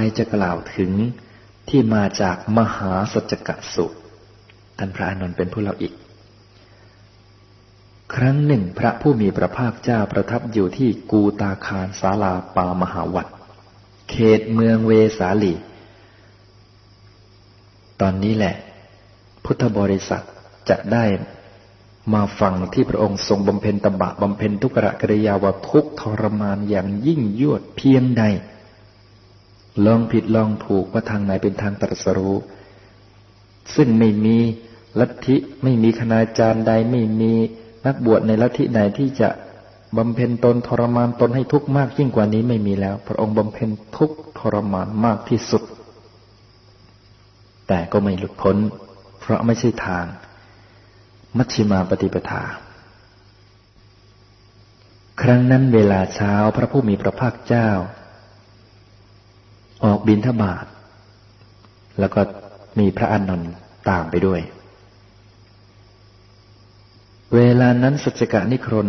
ไปจะกล่าวถึงที่มาจากมหาสัจกะสุท่านพระอานนท์เป็นผู้เล่าอีก ครั้งหนึ่งพระผู้มีพระภาคเจ้าประทับอยู่ที่กูตาคารศาลาปามหาวัดเขตเมืองเวสาลี ตอนนี้แหละ พุทธบริษัทจะได้มาฟังที่พระองค์ทรงบำเพ็ญตบะบำเพ็ญทุกขกริยาวทุกทรมานอย่างยิ่งยวดเพียงใด ลองผิดลองถูกว่าทางไหนเป็นทางตรัสรู้ ซึ่งไม่มีลัทธิไม่มีคณาจารย์ใดไม่มีนักบวชในลัทธิใดที่จะบำเพ็ญตนทรมานตนให้ทุกข์มากยิ่งกว่านี้ไม่มีแล้ว พระองค์บำเพ็ญทุกข์ทรมานมากที่สุด แต่ก็ไม่หลุดพ้น เพราะไม่ใช่ทาง มัชฌิมาปฏิปทา ครั้งนั้นเวลาเช้าพระผู้มีพระภาคเจ้า ออกบินทบาท แล้วก็มีพระอานนท์ตามไปด้วย เวลานั้นสัจกะนิครน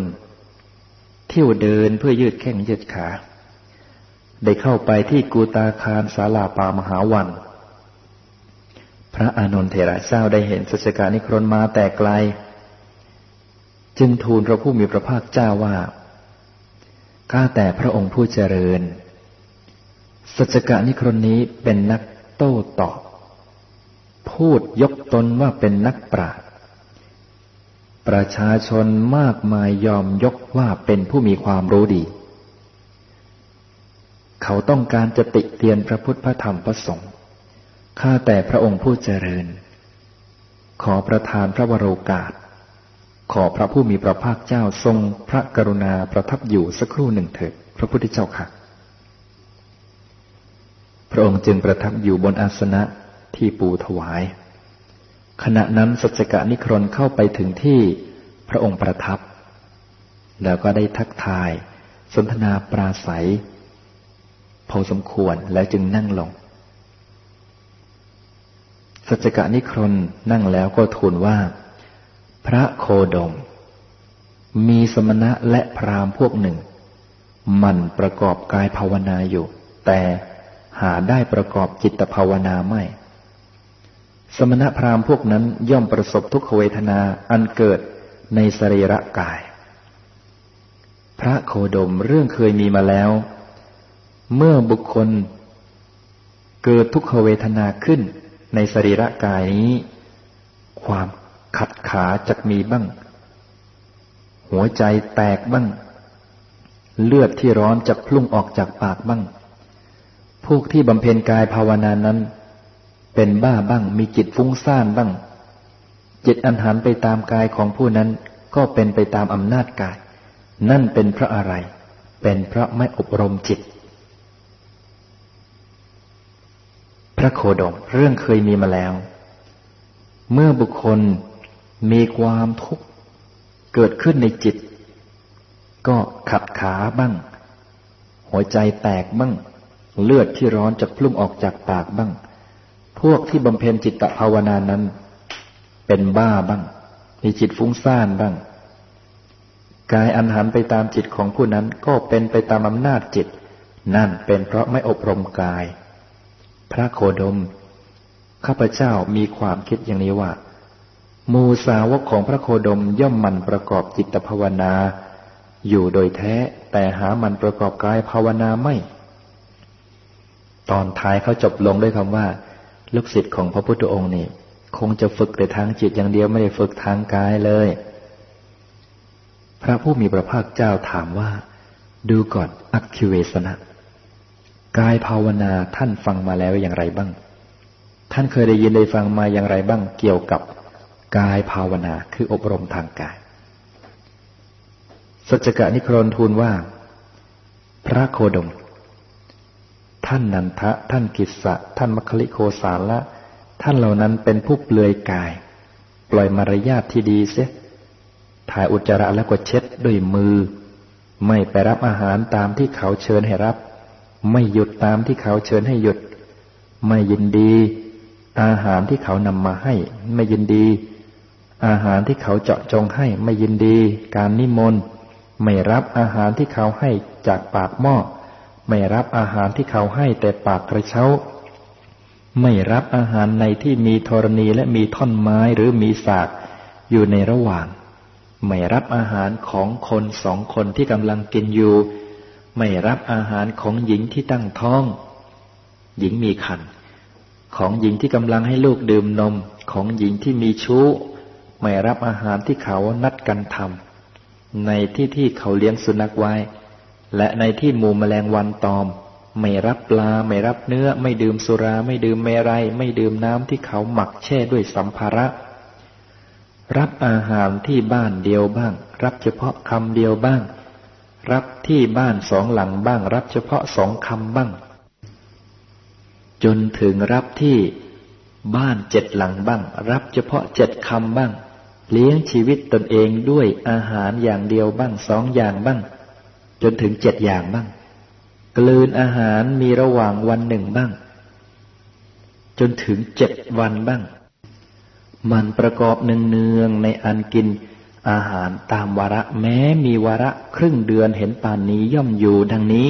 เที่ยวเดินเพื่อยืดแข้งยืดขา ได้เข้าไปที่กูตาคารศาลาป่ามหาวัน พระอานนท์เถระเจ้าได้เห็นสัจการนิครนมาแต่ไกล จึงทูลพระผู้มีพระภาคเจ้าว่า ข้าแต่พระองค์ผู้เจริญ สัจกานิครนนี้เป็นนักโต้ตอบ พูดยกตนว่าเป็นนักปราชญ์ประชาชนมากมายยอมยกว่าเป็นผู้มีความรู้ดี เขาต้องการจะติเตียนพระพุทธพระธรรมพระสงฆ์ข้าแต่พระองค์ผู้เจริญ ขอประทานพระวโรกาส ขอพระผู้มีพระภาคเจ้าทรงพระกรุณาประทับอยู่สักครู่หนึ่งเถิดพระพุทธเจ้าค่ะ ระองค์จึงประทับอยู่บนอาสนะที่ปูถวาย ขณะนั้นสัจกะนิครนเข้าไปถึงที่พระองค์ประทับ แล้วก็ได้ทักทาย สนทนาปราศัย พอสมควรแล้วจึงนั่งลง สัจกะนิครนนั่งแล้วก็ทูลว่า พระโคดม มีสมณะและพราหมณ์พวกหนึ่ง มันประกอบกายภาวนาอยู่ แต่ หาได้ประกอบจิตภาวนาไม่ สมณพราหมณ์พวกนั้นย่อมประสบทุกขเวทนาอันเกิดในสรีระกาย พระโคดมเรื่องเคยมีมาแล้ว เมื่อบุคคล เกิดทุกขเวทนาขึ้นในสรีระกายนี้ ความขัดขาจะมีบ้าง หัวใจแตกบ้าง เลือดที่ร้อนจะพุ่งออกจากปากบ้าง พวกที่บำเพ็ญกายภาวนานั้น เป็นบ้าบ้าง มีจิตฟุ้งซ่านบ้าง จิตอันหันไปตามกายของผู้นั้น ก็เป็นไปตามอำนาจกาย นั่นเป็นเพราะอะไร เป็นเพราะไม่อบรมจิต พระโคดมเรื่องเคยมีมาแล้ว เมื่อบุคคลมีความทุกข์เกิดขึ้นในจิต ก็ขัดขาบ้าง หัวใจแตกบ้าง เลือดที่ร้อนจะพุ่งออกจากปากบ้าง พวกที่บำเพ็ญจิตตภาวนานั้น เป็นบ้าบ้าง มีจิตฟุ้งซ่านบ้าง กายอันหันไปตามจิตของผู้นั้นก็เป็นไปตามอำนาจจิต นั่นเป็นเพราะไม่อบรมกาย พระโคดม ข้าพเจ้ามีความคิดอย่างนี้ว่ามูสาวกของพระโคดมย่อมมันประกอบจิตภาวนา อยู่โดยแท้แต่หามันประกอบกายภาวนาไม่ ตอนท้ายเขาจบลงด้วยคำว่า ลูกศิษย์ของพระพุทธองค์นี่ คงจะฝึกแต่ทางจิตอย่างเดียวไม่ได้ฝึกทางกายเลย พระผู้มีพระภาคเจ้าถามว่า ดูก่อนอักคิเวสนะกายภาวนาท่านฟังมาแล้วอย่างไรบ้าง ท่านเคยได้ยินได้ฟังมาอย่างไรบ้าง เกี่ยวกับกายภาวนาคืออบรมทางกาย สัจกะนิครนทูลว่า พระโคดม ท่านนันทะ ท่านกิสะ ท่านมัคคิโคสาละ ท่านเหล่านั้นเป็นผู้เปลือยกาย ปล่อยมารยาทที่ดีเสีย ถ่ายอุจจาระแล้วก็เช็ดด้วยมือ ไม่ไปรับอาหารตามที่เขาเชิญให้รับ ไม่หยุดตามที่เขาเชิญให้หยุด ไม่ยินดี อาหารที่เขานำมาให้ ไม่ยินดี อาหารที่เขาเจาะจงให้ ไม่ยินดี การนิมนต์ ไม่รับอาหารที่เขาให้จากปากหม้อ ไม่รับอาหารที่เขาให้แต่ปากกระเช้า ไม่รับอาหารในที่มีธรณีและมีท่อนไม้หรือมีสากอยู่ในระหว่าง ไม่รับอาหารของคนสองคนที่กำลังกินอยู่ ไม่รับอาหารของหญิงที่ตั้งท้อง หญิงมีคันของหญิงที่กำลังให้ลูกดื่มนมของหญิงที่มีชู้ ไม่รับอาหารที่เขานัดกันทำในที่ที่เขาเลี้ยงสุนัขไว้ และในที่หมู่แมลงวันตอม ไม่รับปลา ไม่รับเนื้อ ไม่ดื่มสุรา ไม่ดื่มเมรัยไม่ดื่มน้ำที่เขาหมักแช่ด้วยสัมภาระ รับอาหารที่บ้านเดียวบ้าง รับเฉพาะคำเดียวบ้าง รับที่บ้านสองหลังบ้าง รับเฉพาะสองคำบ้าง จนถึงรับที่บ้านเจ็ดหลังบ้าง รับเฉพาะเจ็ดคำบ้าง เลี้ยงชีวิตตนเองด้วยอาหารอย่างเดียวบ้างสองอย่างบ้าง จนถึงเจ็ดอย่างบ้าง กลืนอาหารมีระหว่างวันหนึ่งบ้าง จนถึงเจ็ดวันบ้าง มันประกอบเนืองๆในอันกินอาหารตามวาระแม้มีวาระครึ่งเดือนเห็นป่านนี้ย่อมอยู่ดังนี้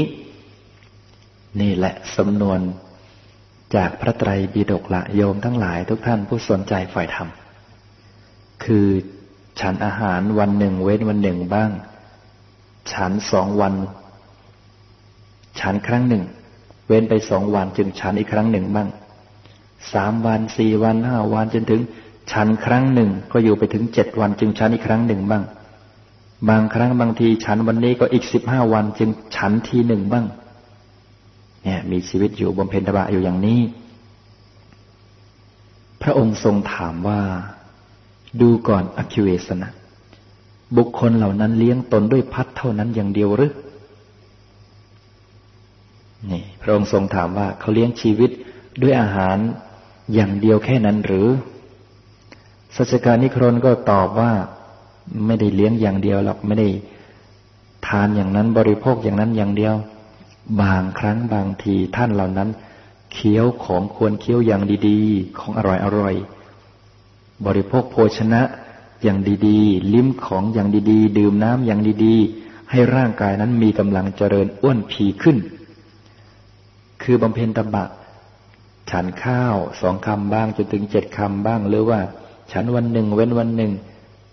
นี่แหละสำนวนจากพระไตรปิฎกละโยมทั้งหลายทุกท่านผู้สนใจฝ่ายธรรม คือฉันอาหารวันหนึ่งเว้นวันหนึ่งบ้าง ฉันสองวัน ฉันครั้งหนึ่ง เว้นไปสองวันจึงฉันอีกครั้งหนึ่งบ้างสามวันสี่วันห้าวันจนถึง ฉันครั้งหนึ่ง ก็อยู่ไปถึงเจ็ดวันจึงฉันอีกครั้งหนึ่งบ้าง บางครั้งบางทีฉันวันนี้ก็อีกสิบห้าวัน จึงฉันทีหนึ่งบ้าง เนี่ย มีชีวิตอยู่บำเพ็ญตบะอยู่อย่างนี้ พระองค์ทรงถามว่า ดูก่อนอคิเวสนะ บุคคลเหล่านั้นเลี้ยงตนด้วยพัดเท่านั้นอย่างเดียวหรือนี่พระองค์ทรงถามว่าเขาเลี้ยงชีวิตด้วยอาหารอย่างเดียวแค่นั้นหรือสัจการนิครนก็ตอบว่าไม่ได้เลี้ยงอย่างเดียวหรอกไม่ได้ทานอย่างนั้นบริโภคอย่างนั้นอย่างเดียว บางครั้งบางทีท่านเหล่านั้นเคี้ยวของควรเคี้ยวอย่างดีๆ ของอร่อยๆบริโภคโภชนะ อย่างดีๆ ลิ้มของอย่างดีๆ ดื่มน้ำอย่างดีๆ ให้ร่างกายนั้นมีกำลังเจริญอ้วนผีขึ้น คือบำเพ็ญตบะ ฉันข้าวสองคำบ้างจนถึงเจ็ดคำบ้างหรือว่า ฉันวันหนึ่ง เว้นวันหนึ่ง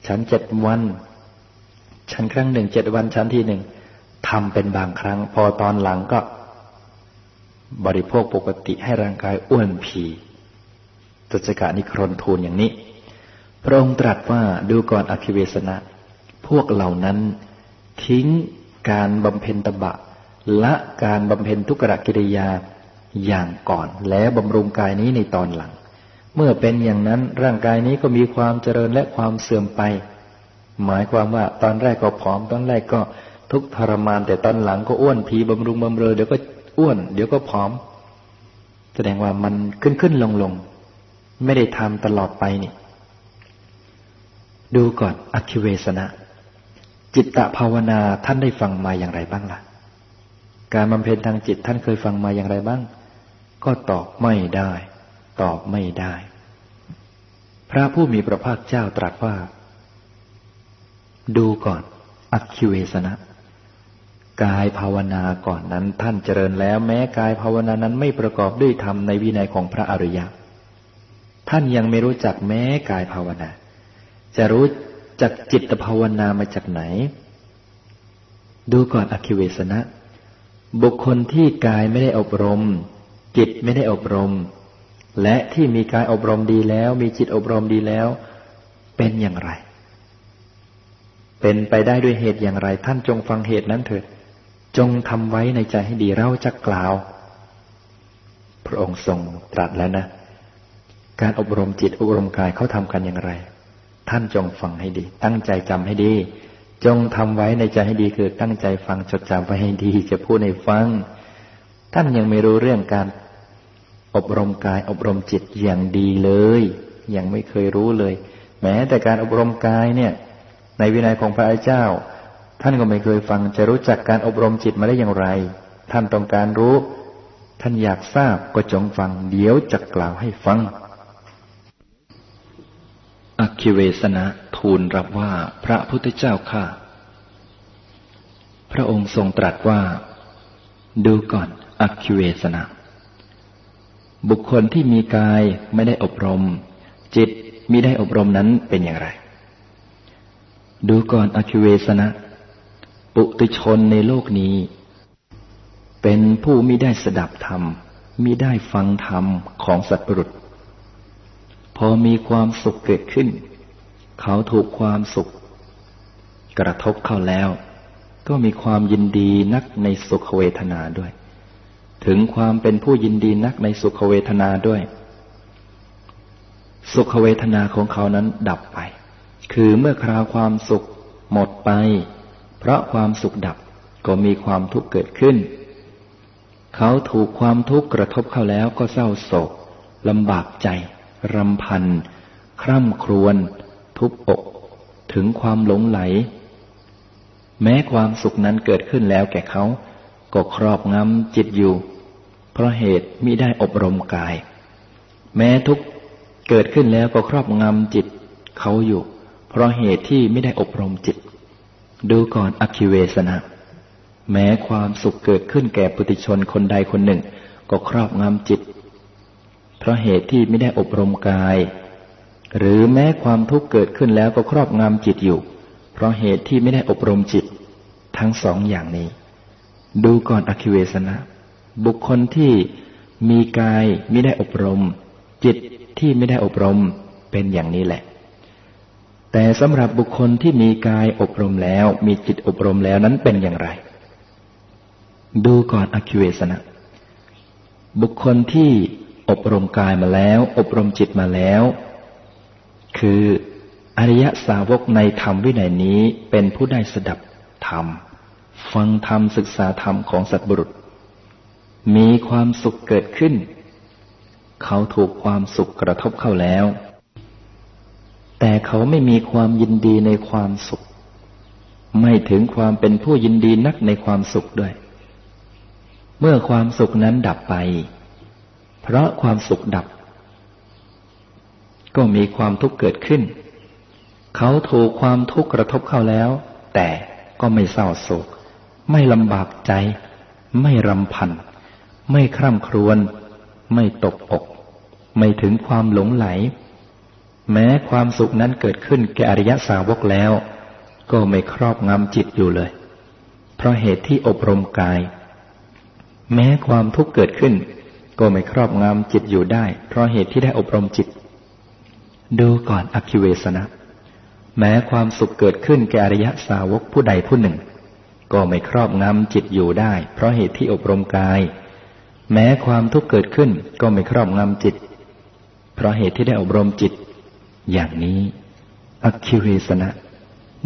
ฉันเจ็ดวัน ฉันครั้งหนึ่งเจ็ดวันฉันที่หนึ่งทำเป็นบางครั้ง พอตอนหลังก็ บริโภคปกติให้ร่างกายอ้วนผีตุจกะนิครนทูลอย่างนี้ พระองค์ตรัสว่าดูก่อนอคิเวสนะ พวกเหล่านั้น ทิ้งการบำเพ็ญตบะ ละการบำเพ็ญทุกรกิริยาอย่างก่อนแล้วบำรุงกายนี้ในตอนหลัง เมื่อเป็นอย่างนั้นร่างกายนี้ก็มีความเจริญและความเสื่อมไป หมายความว่าตอนแรกก็ผอมตอนแรกก็ทุกทรมาน แต่ตอนหลังก็อ้วนผีบำรุงบำเรอเดี๋ยวก็อ้วน เดี๋ยวก็ผอม แสดงว่ามันขึ้นขึ้นลงลงไม่ได้ทำตลอดไปนี่ ดูก่อนอคิเวสนะ จิตตภาวนาท่านได้ฟังมาอย่างไรบ้างล่ะ การบำเพ็ญทางจิตท่านเคยฟังมาอย่างไรบ้าง ก็ตอบไม่ได้ ตอบไม่ได้ พระผู้มีพระภาคเจ้าตรัสว่า ดูก่อนอคิเวสนะ กายภาวนาก่อนนั้นท่านเจริญแล้วแม้กายภาวนานั้นไม่ประกอบด้วยธรรมในวินัยของพระอริยะ ท่านยังไม่รู้จักแม้กายภาวนา จะรู้จักจิตภาวนามาจากไหน ดูก่อนอคิเวสนะ บุคคลที่กายไม่ได้อบรม จิตไม่ได้อบรม และที่มีกายอบรมดีแล้ว มีจิตอบรมดีแล้ว เป็นอย่างไร เป็นไปได้ด้วยเหตุอย่างไร ท่านจงฟังเหตุนั้นเถิดจงทำไว้ในใจให้ดีเราจะกล่าว พระองค์ทรงตรัสแล้วนะ การอบรมจิตอบรมกายเขาทำกันอย่างไร ท่านจงฟังให้ดี ตั้งใจจำให้ดี จงทำไว้ในใจให้ดีคือตั้งใจฟังจดจำไว้ให้ดี จะพูดในฟัง ท่านยังไม่รู้เรื่องการอบรมกายอบรมจิตอย่างดีเลย ยังไม่เคยรู้เลย แม้แต่การอบรมกายเนี่ย ในวินัยของพระเจ้า ท่านก็ไม่เคยฟังจะรู้จักการอบรมจิตมาได้อย่างไร ท่านต้องการรู้ ท่านอยากทราบก็จงฟัง เดี๋ยวจะกล่าวให้ฟัง อคิเวสนะทูลรับว่าพระพุทธเจ้าข้าพระองค์ทรงตรัสว่า ดูก่อนอักคิเวสนะบุคคลที่มีกายไม่ได้อบรม จิตมิได้อบรมนั้นเป็นอย่างไร ดูก่อนอคิเวสนะ ปุตุชนในโลกนี้ เป็นผู้มิได้สดับธรรมมิได้ฟังธรรมของสัตว์ปรุษ พอมีความสุขเกิดขึ้น เขาถูกความสุข กระทบเข้าแล้ว ก็มีความยินดีนักในสุขเวทนาด้วย ถึงความเป็นผู้ยินดีนักในสุขเวทนาด้วย สุขเวทนาของเขานั้นดับไป คือเมื่อคราวความสุขหมดไป เพราะความสุขดับก็มีความทุกข์เกิดขึ้น เขาถูกความทุกข์กระทบเข้าแล้วก็เศร้าโศกลำบากใจ รำพัน คร่ำครวญทุบอก ถึงความหลงไหล แม้ความสุขนั้นเกิดขึ้นแล้วแก่เขา ก็ครอบงำจิตอยู่ เพราะเหตุมิได้อบรมกาย แม้ทุกเกิดขึ้นแล้วก็ครอบงำจิตเขาอยู่ เพราะเหตุที่ไม่ได้อบรมจิต ดูก่อนอคิเวสนะ แม้ความสุขเกิดขึ้นแก่ปุถุชนคนใดคนหนึ่ง ก็ครอบงำจิต เพราะเหตุที่ไม่ได้อบรมกาย หรือแม้ความทุกข์เกิดขึ้นแล้วก็ครอบงำจิตอยู่ เพราะเหตุที่ไม่ได้อบรมจิต ทั้งสองอย่างนี้ ดูก่อนอคิเวสนะ บุคคลที่มีกายไม่ได้อบรม จิตที่ไม่ได้อบรมเป็นอย่างนี้แหละ แต่สำหรับบุคคลที่มีกายอบรมแล้ว มีจิตอบรมแล้วนั้นเป็นอย่างไร ดูก่อนอคิเวสนะบุคคลที่ อบรมกายมาแล้ว อบรมจิตมาแล้ว คืออริยสาวกในธรรมวินัยนี้เป็นผู้ได้สดับธรรม ฟังธรรมศึกษาธรรมของสัตบุรุษ มีความสุขเกิดขึ้น เขาถูกความสุขกระทบเข้าแล้ว แต่เขาไม่มีความยินดีในความสุข ไม่ถึงความเป็นผู้ยินดีนักในความสุขด้วย เมื่อความสุขนั้นดับไป เพราะความสุขดับ ก็มีความทุกข์เกิดขึ้น เขาถูกความทุกข์กระทบเข้าแล้ว แต่ก็ไม่เศร้าโศก ไม่ลำบากใจ ไม่รำพัน ไม่คร่ำครวญ ไม่ตกอก ไม่ถึงความหลงไหล แม้ความสุขนั้นเกิดขึ้นแก่อริยสาวกแล้ว ก็ไม่ครอบงำจิตอยู่เลย เพราะเหตุที่อบรมกาย แม้ความทุกข์เกิดขึ้น ก็ไม่ครอบงำจิตอยู่ได้ เพราะเหตุที่ได้อบรมจิต ดูก่อนอคิเวสนะ แม้ความสุขเกิดขึ้นแก่อริยสาวกผู้ใดผู้หนึ่ง ก็ไม่ครอบงำจิตอยู่ได้ เพราะเหตุที่อบรมกาย แม้ความทุกข์เกิดขึ้นก็ไม่ครอบงำจิต เพราะเหตุที่ได้อบรมจิต อย่างนี้อคิเวสนะ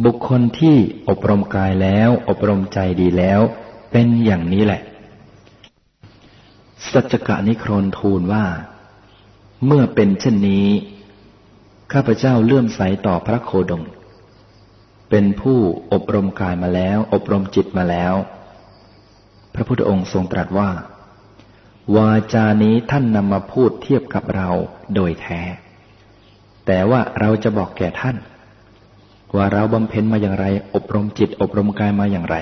บุคคลที่อบรมกายแล้ว อบรมใจดีแล้ว เป็นอย่างนี้แหละ สัจกะนิครนทูลว่า เมื่อเป็นเช่นนี้ ข้าพเจ้าเลื่อมใสต่อพระโคดม เป็นผู้อบรมกายมาแล้ว อบรมจิตมาแล้ว พระพุทธองค์ทรงตรัสว่า วาจานี้ท่านนำมาพูดเทียบกับเราโดยแท้ แต่ว่าเราจะบอกแก่ท่าน ว่าเราบำเพ็ญมาอย่างไร อบรมจิต อบรมกายมาอย่างไร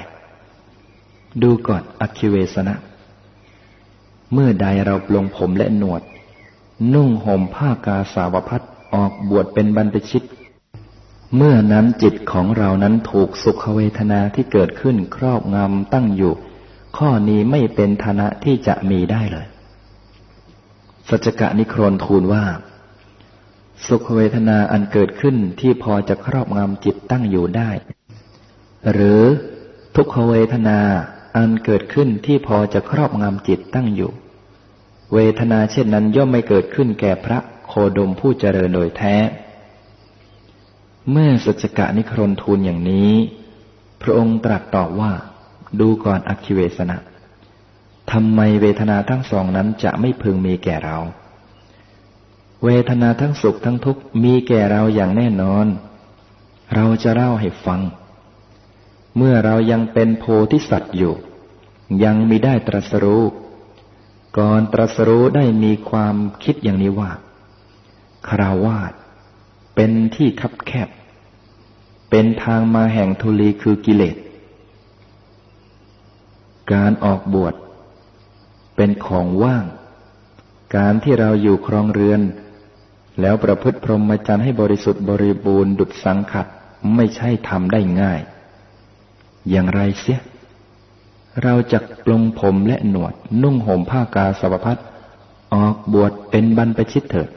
ดูก่อนอคิเวสนะ เมื่อใดเราปลงผมและหนวด นุ่งห่มผ้ากาสาวพัดออกบวชเป็นบรรพชิต เมื่อนั้นจิตของเรานั้นถูกสุขเวทนาที่เกิดขึ้นครอบงำตั้งอยู่ ข้อนี้ไม่เป็นฐานะที่จะมีได้เลย สัจกะนิครนทูลว่า สุขเวทนาอันเกิดขึ้นที่พอจะครอบงำจิตตั้งอยู่ได้ หรือทุกขเวทนา อันเกิดขึ้นที่พอจะครอบงำจิตตั้งอยู่ เวทนาเช่นนั้นย่อมไม่เกิดขึ้นแก่พระโคดมผู้เจริญโดยแท้ เมื่อสัจกะนิครนทูลอย่างนี้ พระองค์ตรัสตอบว่า ดูก่อนอคิเวสนะทำไมเวทนาทั้งสองนั้นจะไม่พึงมีแก่เรา เวทนาทั้งสุขทั้งทุกข์มีแก่เราอย่างแน่นอน เราจะเล่าให้ฟัง เมื่อเรายังเป็นโพธิสัตว์อยู่ ยังมีได้ตรัสรู้ ก่อนตรัสรู้ได้มีความคิดอย่างนี้ว่าคราวาสเป็นที่คับแคบ เป็นทางมาแห่งทุลีคือกิเลส การออกบวช เป็นของว่าง การที่เราอยู่ครองเรือน แล้วประพฤติพรหมจรรย์ให้บริสุทธิ์บริบูรณ์ดุจสังขัดไม่ใช่ทำได้ง่าย อย่างไรเสีย เราจะปลงผมและหนวด นุ่งห่มผ้ากาสาวพัดออกบวชเป็นบรรพชิตเถิด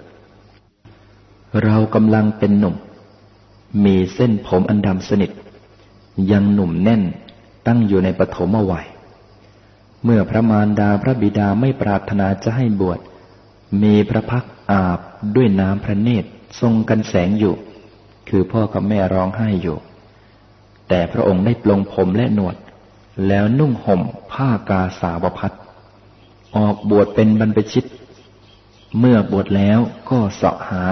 เรากำลังเป็นหนุ่ม มีเส้นผมอันดำสนิท ยังหนุ่มแน่นตั้งอยู่ในปฐมวัย เมื่อพระมารดาพระบิดาไม่ปรารถนาจะให้บวช มีพระพักอาบด้วยน้ำพระเนตรทรงกันแสงอยู่ คือพ่อกับแม่ร้องไห้อยู่ แต่พระองค์ได้ปลงผมและหนวด แล้วนุ่งห่มผ้ากาสาวพัดออกบวชเป็นบรรพชิต เมื่อบวชแล้วก็เสาะหา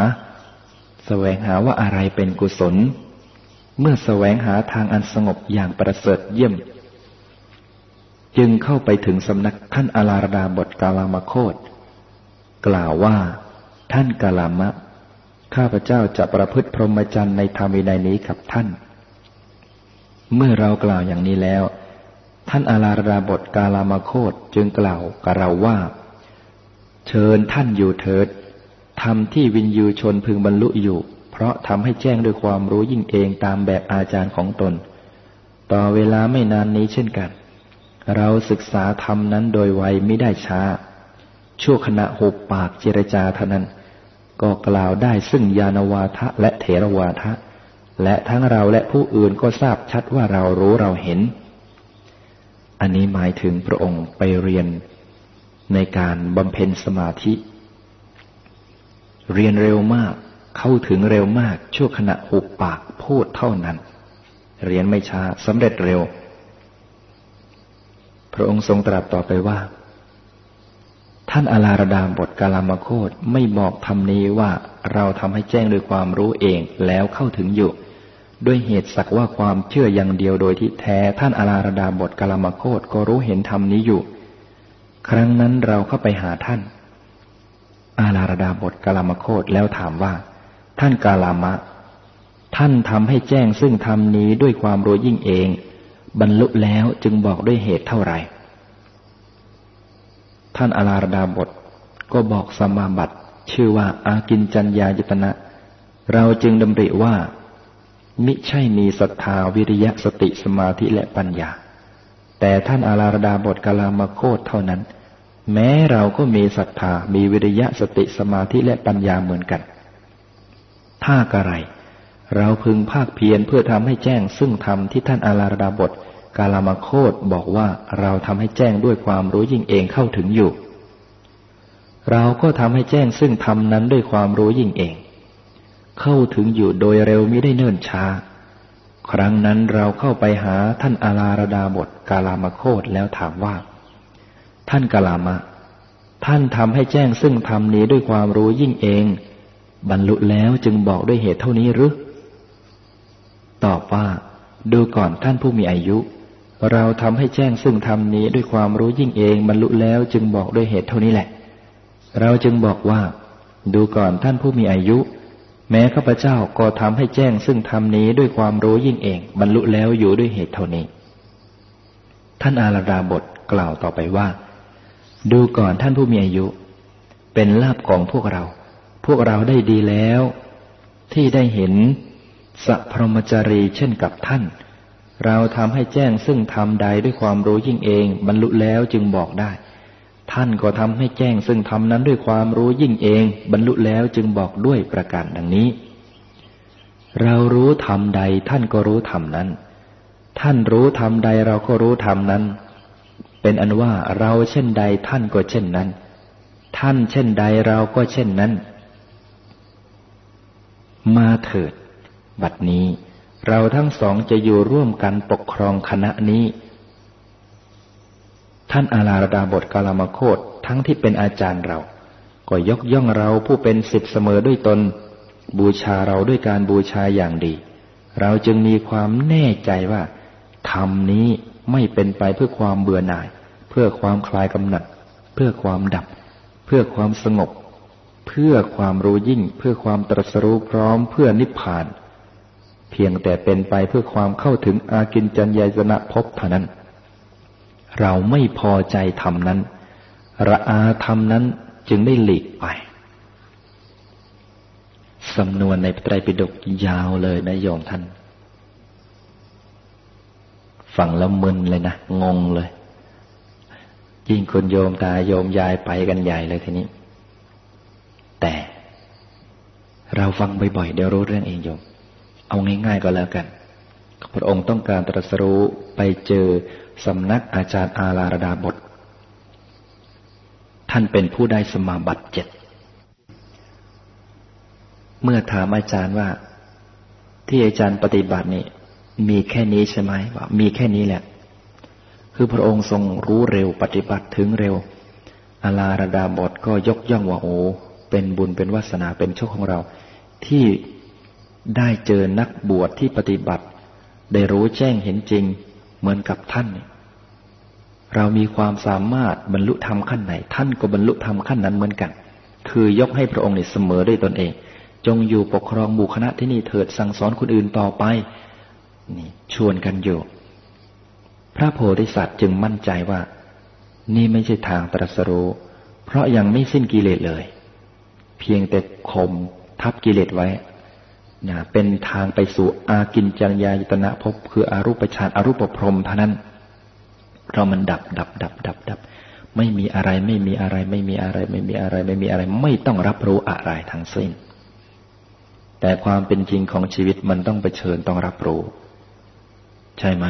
แสวงหาว่าอะไรเป็นกุศล เมื่อแสวงหาทางอันสงบอย่างประเสริฐเยี่ยม จึงเข้าไปถึงสำนักท่านอาลาดาบทกาลามโคตกล่าวว่า ท่านกาลามะ ข้าพเจ้าจะประพฤติพรหมจรรย์ในธรรมวินัยนี้กับท่าน เมื่อเรากล่าวอย่างนี้แล้ว ท่านอาลาดาบทกาลามโคตจึงกล่าวกับเราว่า เชิญท่านอยู่เถิดทำที่วินยูชนพึงบรรลุอยู่ เพราะทำให้แจ้งด้วยความรู้ยิ่งเองตามแบบอาจารย์ของตน ต่อเวลาไม่นานนี้เช่นกัน เราศึกษาธรรมนั้นโดยไวไม่ได้ช้า ชั่วขณะหุบปากเจรจาเท่านั้น ก็กล่าวได้ซึ่งยานวาทะและเถรวาทะ และทั้งเราและผู้อื่นก็ทราบชัดว่าเรารู้เราเห็น อันนี้หมายถึงพระองค์ไปเรียนในการบำเพ็ญสมาธิ เรียนเร็วมาก เข้าถึงเร็วมาก ชั่วขณะหุบปากพูดเท่านั้น เรียนไม่ช้าสำเร็จเร็ว พระองค์ทรงตรัสต่อไปว่า ท่านอาลาระดามบทกาลามโคตไม่บอกทำนี้ว่าเราทำให้แจ้งด้วยความรู้เองแล้วเข้าถึงอยู่ ด้วยเหตุสักว่าความเชื่ออย่างเดียวโดยที่แท้ท่านอาลาระดาบทกลามโคตก็รู้เห็นธรรมนี้อยู่ ครั้งนั้นเราเข้าไปหาท่าน อาลาระดาบทกลามโคตแล้วถามว่า ท่านกาลามะ ท่านทำให้แจ้งซึ่งธรรมนี้ด้วยความรู้ยิ่งเอง บรรลุแล้วจึงบอกด้วยเหตุเท่าไหร่ ท่านอาลาดาบทก็บอกสมาบัติ ชื่อว่าอากินจัญญายตนะ เราจึงดำริว่า มิใช่มีศรัทธาวิริยะสติสมาธิและปัญญา แต่ท่านอาลาดาบทกาลามาโคตเท่านั้น แม้เราก็มีศรัทธามีวิริยะสติสมาธิและปัญญาเหมือนกัน ถ้ากระไร เราพึงภาคเพียรเพื่อทำให้แจ้งซึ่งธรรมที่ท่านอาราดาบทกาลามาโคตบอกว่าเราทำให้แจ้งด้วยความรู้ยิ่งเองเข้าถึงอยู่ เราก็ทำให้แจ้งซึ่งธรรมนั้นด้วยความรู้ยิ่งเอง เข้าถึงอยู่โดยเร็วไม่ได้เนิ่นช้า ครั้งนั้นเราเข้าไปหาท่านอาราดาบทกาลามาโคตแล้วถามว่า ท่านกาลามะ ท่านทำให้แจ้งซึ่งธรรมนี้ด้วยความรู้ยิ่งเอง บรรลุแล้วจึงบอกด้วยเหตุเท่านี้หรือตอบว่า ดูก่อนท่านผู้มีอายุ เราทำให้แจ้งซึ่งธรรมนี้ด้วยความรู้ยิ่งเองบรรลุแล้วจึงบอกด้วยเหตุเท่านี้แหละ เราจึงบอกว่า ดูก่อนท่านผู้มีอายุ แม้ข้าพเจ้าก็ทำให้แจ้งซึ่งธรรมนี้ด้วยความรู้ยิ่งเอง บรรลุแล้วอยู่ด้วยเหตุเท่านี้ ท่านอาราดาบทกล่าวต่อไปว่า ดูก่อนท่านผู้มีอายุ เป็นลาบของพวกเรา พวกเราได้ดีแล้ว ที่ได้เห็นสัพพรมจารีเช่นกับท่าน เราทำให้แจ้งซึ่งทำใดด้วยความรู้ยิ่งเอง บรรลุแล้วจึงบอกได้ ท่านก็ทำให้แจ้งซึ่งทำนั้นด้วยความรู้ยิ่งเอง บรรลุแล้วจึงบอกด้วยประการดังนี้ เรารู้ธรรมใดท่านก็รู้ธรรมนั้น ท่านรู้ธรรมใดเราก็รู้ธรรมนั้น เป็นอันว่าเราเช่นใดท่านก็เช่นนั้น ท่านเช่นใดเราก็เช่นนั้น มาเถิด บัดนี้ เราทั้งสองจะอยู่ร่วมกันปกครองคณะนี้ ท่านอาลารดาบทกาลามโคตทั้งที่เป็นอาจารย์เรา ก็ยกย่องเราผู้เป็นสิทธิเสมอด้วยตน บูชาเราด้วยการบูชาอย่างดี เราจึงมีความแน่ใจว่าธรรมนี้ไม่เป็นไปเพื่อความเบื่อหน่าย เพื่อความคลายกำหนัด เพื่อความดับ เพื่อความสงบ เพื่อความรู้ยิ่ง เพื่อความตรัสรู้พร้อมเพื่อนิพพาน เพียงแต่เป็นไปเพื่อความเข้าถึงอากินจัญญายนะพบเท่านั้น เราไม่พอใจทำนั้น ระอาธรรมนั้นจึงได้หลีกไปสำนวนในพระไตรปิฎกยาวเลยนะโยมท่าน ฟังแล้วมึนเลยนะ งงเลย ยิ่งคนโยมตาโยมยายไปกันใหญ่เลยทีนี้ แต่ เราฟังบ่อยๆเดี๋ยวรู้เรื่องเองโยม เอาง่ายๆก็แล้วกัน พระองค์ต้องการตรัสรู้ไปเจอ สำนักอาจารย์อาลาระดาบท ท่านเป็นผู้ได้สมาบัติเจ็ด เมื่อถามอาจารย์ว่า ที่อาจารย์ปฏิบัตินี่มีแค่นี้ใช่ไหมว่ามีแค่นี้แหละ คือพระองค์ทรงรู้เร็วปฏิบัติถึงเร็วอาลาระดาบทก็ยกย่องว่าโอ้เป็นบุญเป็นวาสนาเป็นโชคของเรา ที่ได้เจอนักบวชที่ปฏิบัติ ได้รู้แจ้งเห็นจริง เหมือนกับท่านเรามีความสามารถบรรลุธรรมขั้นไหน ท่านก็บรรลุธรรมขั้นนั้นเหมือนกัน คือยกให้พระองค์เนี่ยเสมอด้วยตนเอง จงอยู่ปกครองหมู่คณะที่นี่เถิดสั่งสอนคนอื่นต่อไปนี่ชวนกันอยู่พระโพธิสัตว์จึงมั่นใจว่า นี่ไม่ใช่ทางตรัสรู้เพราะยังไม่สิ้นกิเลสเลย เพียงแต่ข่มทับกิเลสไว้ นะเป็นทางไปสู่อากินจัญญายตนะภพคืออารูปฌานอารูปพรมเท่านั้น เรามันดับดับ ดับ ดับ ดับ ไม่มีอะไรไม่มีอะไร ไม่มีอะไร ไม่มีอะไร ไม่มีอะไร ไม่ต้องรับรู้อะไรทั้งสิ้น แต่ความเป็นจริงของชีวิตมันต้องไปเชิญต้องรับรู้ ใช่ไหม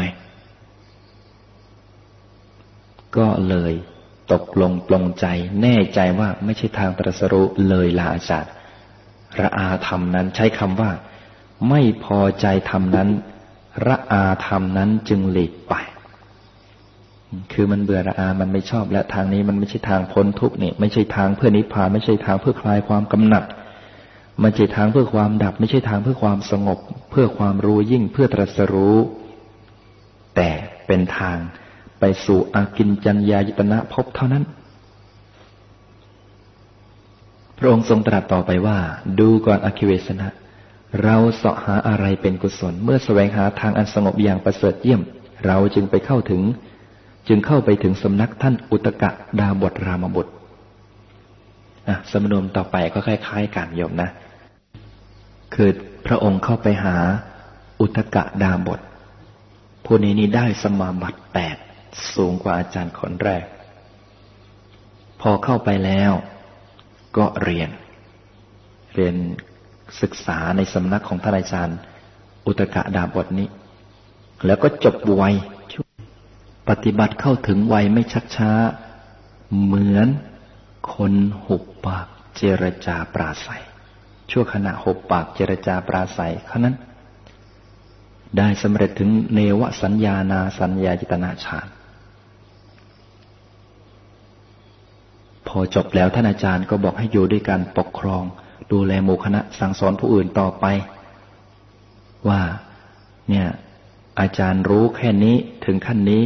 ก็เลยตกลงปลงใจแน่ใจว่าไม่ใช่ทางตรัสรู้เลยลาอาจารย์ ระอาธรรมนั้นใช้คำว่า ไม่พอใจธรรมนั้น ระอาธรรมนั้นจึงหลีกไป คือมันเบื่อระอา มันไม่ชอบ และทางนี้มันไม่ใช่ทางพ้นทุกเนี่ยไม่ใช่ทางเพื่อนิพพานไม่ใช่ทางเพื่อคลายความกำหนัดมันใช่ทางเพื่อความดับ ไม่ใช่ทางเพื่อความสงบ เพื่อความรู้ยิ่งเพื่อตรัสรู้ แต่เป็นทางไปสู่อากินจัญญายตนะพบเท่านั้น พระองค์ทรงตรัสต่อไปว่า ดูก่อนอคิเวสนะ เราเสาะหาอะไรเป็นกุศล เมื่อแสวงหาทางอันสงบอย่างประเสริฐเยี่ยม เราจึงไปเข้าถึง จึงเข้าไปถึงสำนักท่านอุตกะดาบทรามบุตรอะสมนมต่อไปก็คล้ายๆกันโยมนะ คือพระองค์เข้าไปหาอุตกะดาบทผู้นี้นี่ได้สมาบัติแปดสูงกว่าอาจารย์คนแรก พอเข้าไปแล้ว ก็เรียน เรียนศึกษาในสำนักของท่านอาจารย์ อุตกะดาบทนี้ แล้วก็จบไวปฏิบัติเข้าถึงวัยไม่ชักช้า เหมือนคนหุบปากเจรจาปราศัย ชั่วขณะหุบปากเจรจาปราศัยเท่านั้น ได้สำเร็จถึงเนวสัญญานาสัญญาจิตนาฌาน พอจบแล้วท่านอาจารย์ก็บอกให้อยู่ด้วยการปกครอง ดูแลหมู่คณะสั่งสอนผู้อื่นต่อไป ว่า เนี่ย อาจารย์รู้แค่นี้ถึงขั้นนี้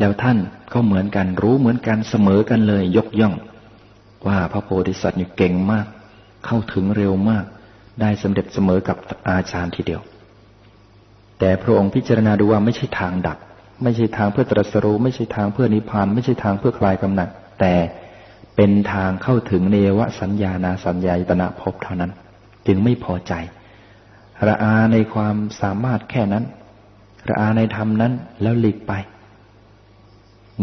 แล้วท่านก็เหมือนกันรู้เหมือนกันเสมอกันเลย ยกย่อง ว่าพระโพธิสัตว์นี่เก่งมาก เข้าถึงเร็วมาก ได้สำเร็จเสมอกับอาจารย์ทีเดียว แต่พระองค์พิจารณาดูว่าไม่ใช่ทางดับ ไม่ใช่ทางเพื่อตรัสรู้ไม่ใช่ทางเพื่อนิพพานไม่ใช่ทางเพื่อคลายกำหนัดแต่ เป็นทางเข้าถึงเนวสัญญานาสัญญาตนะภพเท่านั้น จึงไม่พอใจ ระอาในความสามารถแค่นั้น ระอาในธรรมนั้นแล้วหลีกไป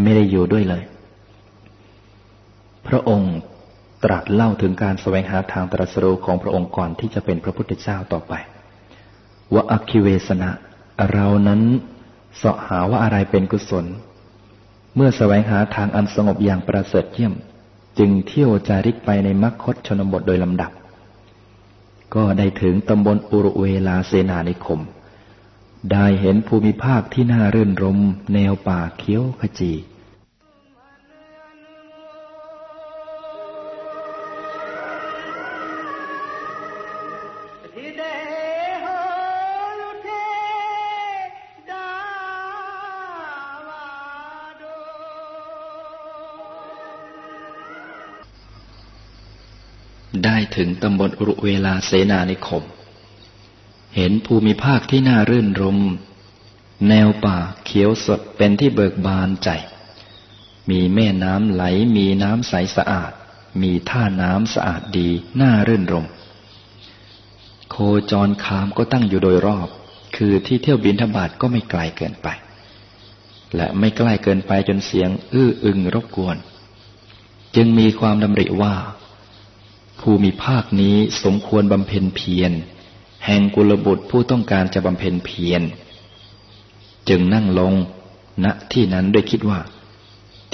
ไม่ได้อยู่ด้วยเลย พระองค์ตรัสเล่าถึงการแสวงหาทางตรัสรู้ของพระองค์ก่อนที่จะเป็นพระพุทธเจ้าต่อไปว่าอคิเวสนะเรานั้นเสาะหาว่าอะไรเป็นกุศล เมื่อแสวงหาทางอันสงบอย่างประเสริฐเยี่ยม จึงเที่ยวจาริกไปในมรคตชนบทโดยลำดับ ก็ได้ถึงตำบลอุรุเวลาเสนานิคม ได้เห็นภูมิภาคที่น่ารื่นรม แนวป่าเขียวขจี ถึงตำบลอุรุเวลาเสนานิคม เห็นภูมิภาคที่น่ารื่นรม แนวป่าเขียวสดเป็นที่เบิกบานใจ มีแม่น้ำไหลมีน้ำใสสะอาด มีท่าน้ำสะอาดดีน่ารื่นรม โคจรคามก็ตั้งอยู่โดยรอบ คือที่เที่ยวบินทบาทก็ไม่ไกลเกินไป และไม่ใกล้เกินไปจนเสียง อื้ออึงรบกวน จึงมีความดำริว่า ภูมิภาคนี้สมควรบำเพ็ญเพียร แห่งกุลบุตรผู้ต้องการจะบำเพ็ญเพียร จึงนั่งลงณที่นั้นด้วยคิดว่า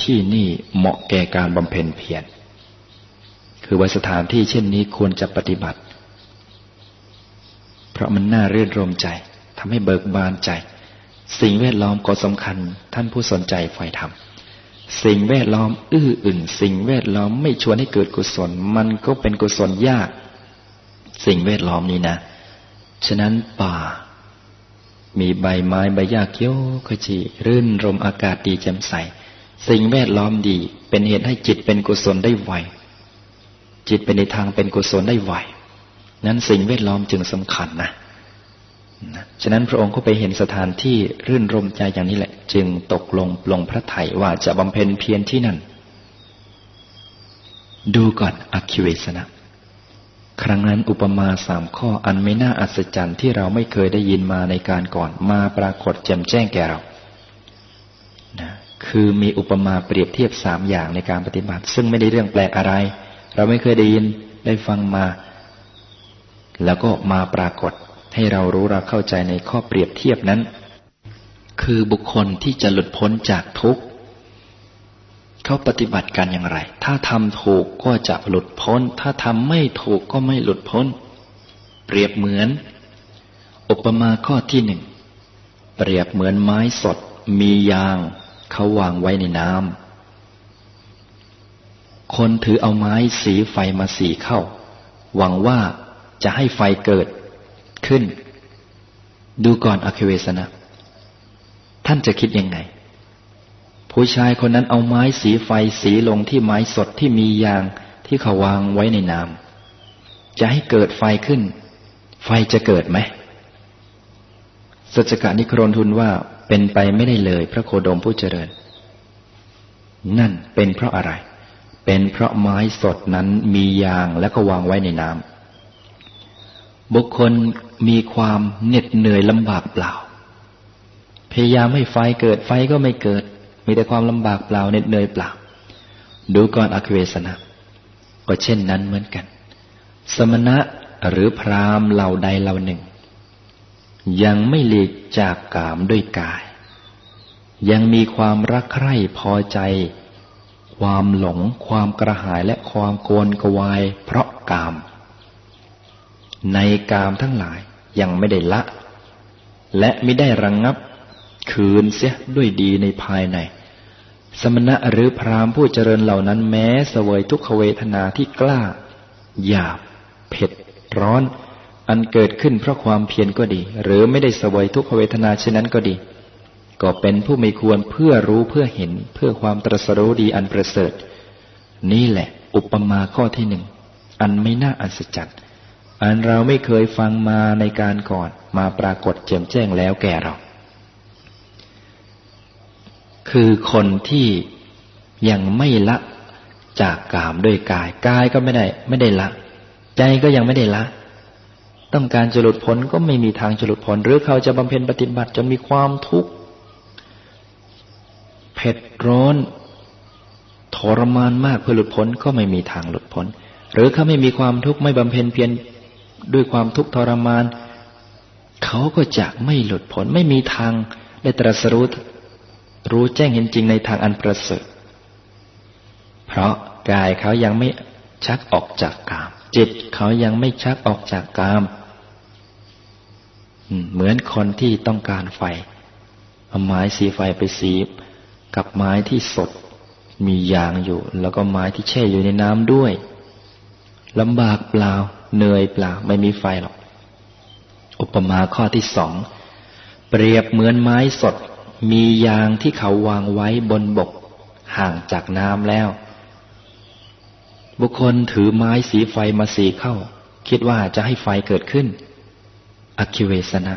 ที่นี่เหมาะแก่การบำเพ็ญเพียร คือว่าสถานที่เช่นนี้ควรจะปฏิบัติ เพราะมันน่าเรื่นรมใจทำให้เบิกบานใจ สิ่งแวดล้อมก็สำคัญท่านผู้สนใจฝ่ธรรม สิ่งแวดล้อม อื้ออึ่งสิ่งแวดล้อมไม่ชวนให้เกิดกุศล มันก็เป็นกุศลยาก สิ่งแวดล้อมนี้นะ ฉะนั้นป่า มีใบไม้ใบหญ้าเขียวขจีรื่นรมอากาศดีแจ่มใส สิ่งแวดล้อมดี เป็นเหตุให้จิตเป็นกุศลได้ไวจิตเป็นในทางเป็นกุศลได้ไวนั้นสิ่งแวดล้อมจึงสำคัญนะ นะฉะนั้นพระองค์ก็ไปเห็นสถานที่รื่นรมใจอย่างนี้แหละ จึงตกลงปลงพระไถ่ว่าจะบำเพ็ญเพียรที่นั่น ดูก่อนอคิเวสนะ ครั้งนั้นอุปมาสามข้ออันไม่น่าอัศจรรย์ที่เราไม่เคยได้ยินมาในการก่อนมาปรากฏแจ่มแจ้งแก่เรานะคือมีอุปมาเปรียบเทียบสามอย่างในการปฏิบัติ ซึ่งไม่ได้เรื่องแปลกอะไร เราไม่เคยได้ยินได้ฟังมา แล้วก็มาปรากฏ ให้เรารู้เราเข้าใจในข้อเปรียบเทียบนั้น คือบุคคลที่จะหลุดพ้นจากทุกข์เขาปฏิบัติกันอย่างไร ถ้าทำถูกก็จะหลุดพ้น ถ้าทำไม่ถูกก็ไม่หลุดพ้น เปรียบเหมือน อุปมาข้อที่หนึ่ง เปรียบเหมือนไม้สด มียางเขาวางไว้ในน้ำคนถือเอาไม้สีไฟมาสีเข้า หวังว่าจะให้ไฟเกิด ขึ้น ดูก่อนอคิเวสนะ ท่านจะคิดยังไง ผู้ชายคนนั้นเอาไม้สีไฟสีลงที่ไม้สดที่มียางที่เขาวางไว้ในน้ำจะให้เกิดไฟขึ้น ไฟจะเกิดไหมสัจกานิครนทุนว่าเป็นไปไม่ได้เลยพระโคดมผู้เจริญ นั่นเป็นเพราะอะไร เป็นเพราะไม้สดนั้นมียางแล้วก็วางไว้ในน้ำ บุคคลมีความเหน็ดเหนื่อยลำบากเปล่า พยายามให้ไฟเกิดไฟก็ไม่เกิด มีแต่ความลำบากเปล่าเหน็ดเหนื่อยเปล่า ดูก่อนอคเวสนะ ก็เช่นนั้นเหมือนกัน สมณะหรือพรามเหล่าใดเหล่าหนึ่ง ยังไม่หลีกจากกามด้วยกาย ยังมีความรักใคร่พอใจ ความหลง ความกระหายและความโกนกวาย เพราะกาม ในกามทั้งหลายยังไม่ได้ละ และไม่ได้ระงงับ คืนเสียด้วยดีในภายใน สมณะหรือพรามผู้เจริญเหล่านั้นแม้เสวยทุกขเวทนาที่กล้า หยาบ เผ็ด ร้อน อันเกิดขึ้นเพราะความเพียรก็ดี หรือไม่ได้สวยทุกขเวทนาเช่นนั้นก็ดี ก็เป็นผู้มีควรเพื่อรู้เพื่อเห็นเพื่อความตรัสรู้ดีอันประเสริฐ นี่แหละ อุปมาข้อที่หนึ่งอันไม่น่าอัศจรรย์ อันเราไม่เคยฟังมาในการก่อนมาปรากฏแจ่มแจ้งแล้วแก่เรา คือคนที่ยังไม่ละจากกามด้วยกายกายก็ไม่ได้ ไม่ได้ละ ใจก็ยังไม่ได้ละ ต้องการจะหลุดพ้นก็ไม่มีทางจะหลุดพ้นหรือเขาจะบำเพ็ญปฏิบัติจนมีความทุกข์เผ็ดร้อนทรมานมากเพื่อหลุดพ้นก็ไม่มีทางหลุดพ้น หรือเขาไม่มีความทุกข์ไม่บำเพ็ญเพียร ด้วยความทุกข์ทรมาน เขาก็จะไม่หลุดพ้นไม่มีทางได้ตรัสรู้รู้แจ้งเห็นจริงในทางอันประเสริฐเพราะกายเขายังไม่ชักออกจากกาม จิตเขายังไม่ชักออกจากกามเหมือนคนที่ต้องการไฟเอาไม้สีไฟไปสีกับไม้ที่สดมียางอยู่ แล้วก็ไม้ที่แช่อยู่ในน้ำด้วยลำบากเปล่า เหนื่อยเปล่าไม่มีไฟหรอก อุปมาข้อที่สอง เปรียบเหมือนไม้สด มียางที่เขาวางไว้บนบก ห่างจากน้ำแล้ว บุคคลถือไม้สีไฟมาสีเข้า คิดว่าจะให้ไฟเกิดขึ้นอคิเวสนะ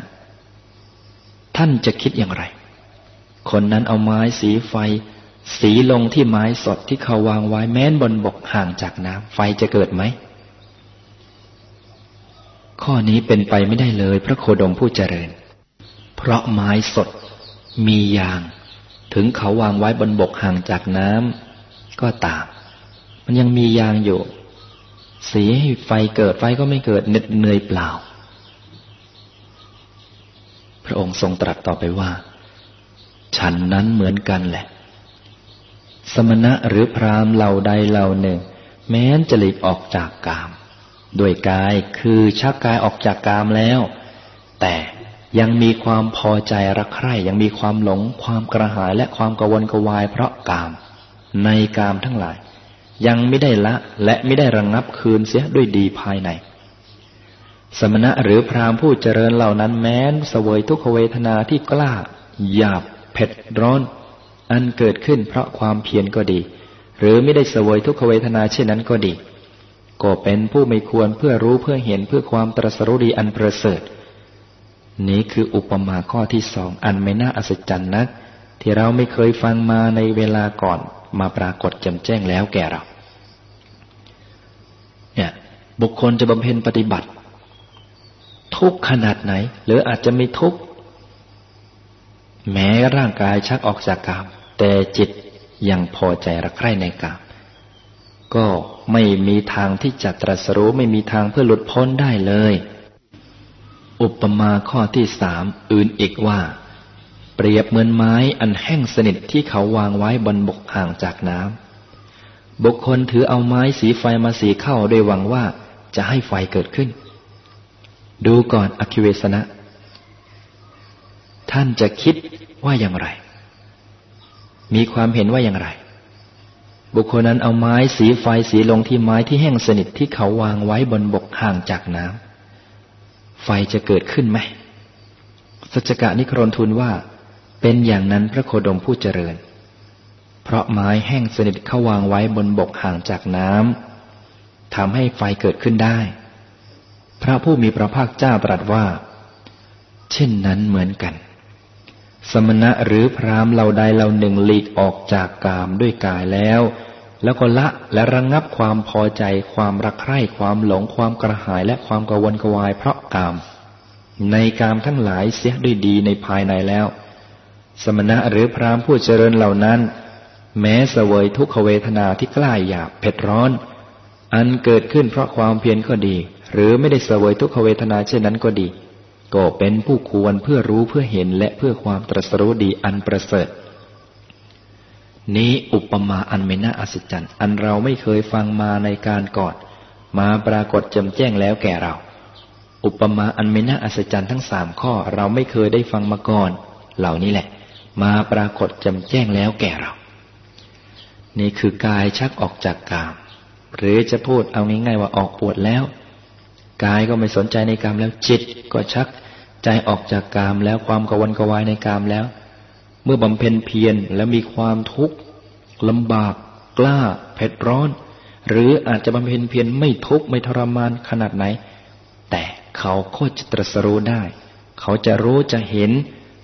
ท่านจะคิดอย่างไร คนนั้นเอาไม้สีไฟ สีลงที่ไม้สดที่เขาวางไว้แม้นบนบกห่างจากน้ำไฟจะเกิดไหม ข้อนี้เป็นไปไม่ได้เลยพระโคดมผู้เจริญ เพราะไม้สด มียาง ถึงเขาวางไว้บนบกห่างจากน้ำก็ตาม มันยังมียางอยู่ สีให้ไฟเกิดไฟก็ไม่เกิดเหน็ดเหนื่อยเปล่า พระองค์ทรงตรัสต่อไปว่า ฉันนั้นเหมือนกันแหละ สมณะหรือพรามเหล่าใดเหล่าหนึ่ง แม้นจะหลีกออกจากกาม ด้วยกายคือชักกายออกจากกามแล้ว แต่ยังมีความพอใจรักใคร่ยังมีความหลง ความกระหายและความกวนกวาย เพราะกาม ในกามทั้งหลาย ยังไม่ได้ละและไม่ได้ระงงับคืนเสียด้วยดีภายใน สมณะหรือพรามผู้เจริญเหล่านั้นแม้นเสวยทุกขเวทนาที่กล้า หยาบเผ็ดร้อน อันเกิดขึ้นเพราะความเพียรก็ดี หรือไม่ได้เสวยทุกขเวทนาเช่นนั้นก็ดี ก็เป็นผู้ไม่ควรเพื่อรู้เพื่อเห็นเพื่อความตรัสรู้ดีอันประเสริฐ นี้คืออุปมาข้อที่สองอันไม่น่าอัศจรรย์นัก ที่เราไม่เคยฟังมาในเวลาก่อนมาปรากฏจ่มแจ้งแล้วแก่เราเนี่ยบุคคลจะบำเพ็ญปฏิบัติ ทุกขนาดไหน หรืออาจจะไม่ทุกแม้ร่างกายชักออกจากกาม แต่จิตยังพอใจรักใคร่ในกาม ก็ ไม่มีทางที่จะตรัสรู้ไม่มีทางเพื่อหลุดพ้นได้เลย อุปมาข้อที่สามอื่นอีกว่า เปรียบเหมือนไม้อันแห้งสนิทที่เขาวางไว้บนบกห่างจากน้ำบุคคลถือเอาไม้สีไฟมาสีเข้าโดยหวังว่าจะให้ไฟเกิดขึ้น ดูก่อนอคิเวสนะ ท่านจะคิดว่าอย่างไร มีความเห็นว่าอย่างไร บุคคลนั้นเอาไม้สีไฟสีลงที่ไม้ที่แห้งสนิทที่เขาวางไว้บนบกห่างจากน้ำไฟจะเกิดขึ้นไหมสัจกะนิครนทูลว่า เป็นอย่างนั้นพระโคดมผู้เจริญ เพราะไม้แห้งสนิทเขาวางไว้บนบกห่างจากน้ำทำให้ไฟเกิดขึ้นได้ พระผู้มีพระภาคเจ้าตรัสว่า เช่นนั้นเหมือนกัน สมณะหรือพรามเหล่าใดเหล่าหนึ่งหลีกออกจากกามด้วยกายแล้ว แล้วก็ละและระงงับความพอใจความรักใคร่ความหลงความกระหายและความกวนกวายเพราะกาม ในกามทั้งหลายเสียด้วยดีในภายในแล้ว สมณะหรือพรามผู้เจริญเหล่านั้น แม้เสวยทุกขเวทนาที่กล้าหยาบเผ็ดร้อน อันเกิดขึ้นเพราะความเพียรก็ดี หรือไม่ได้เสวยทุกขเวทนาเช่นนั้นก็ดี ก็เป็นผู้ควรเพื่อรู้เพื่อเห็นและเพื่อความตรัสรู้ดีอันประเสริฐ นี้อุปมาอันไม่น่าอัศจรรย์อันเราไม่เคยฟังมาในการก่อนมาปรากฏจำแจ้งแล้วแก่เรา อุปมาอันไม่น่าอัศจรรย์ทั้งสามข้อเราไม่เคยได้ฟังมาก่อน เหล่านี้แหละ มาปรากฏจำแจ้งแล้วแก่เรา นี่คือกายชักออกจากกาม หรือจะพูดเอาง่ายๆว่าออกปวดแล้วกายก็ไม่สนใจในกามแล้วจิตก็ชัก ใจออกจากกามแล้วความกวนกวายในกามแล้ว เมื่อบำเพ็ญเพียรแล้วมีความทุกข์ลำบาก กล้าเผ็ดร้อน หรืออาจจะบำเพ็ญเพียรไม่ทุกข์ไม่ทรมานขนาดไหน แต่เขาก็จะตรัสรู้ได้ เขาจะรู้จะเห็น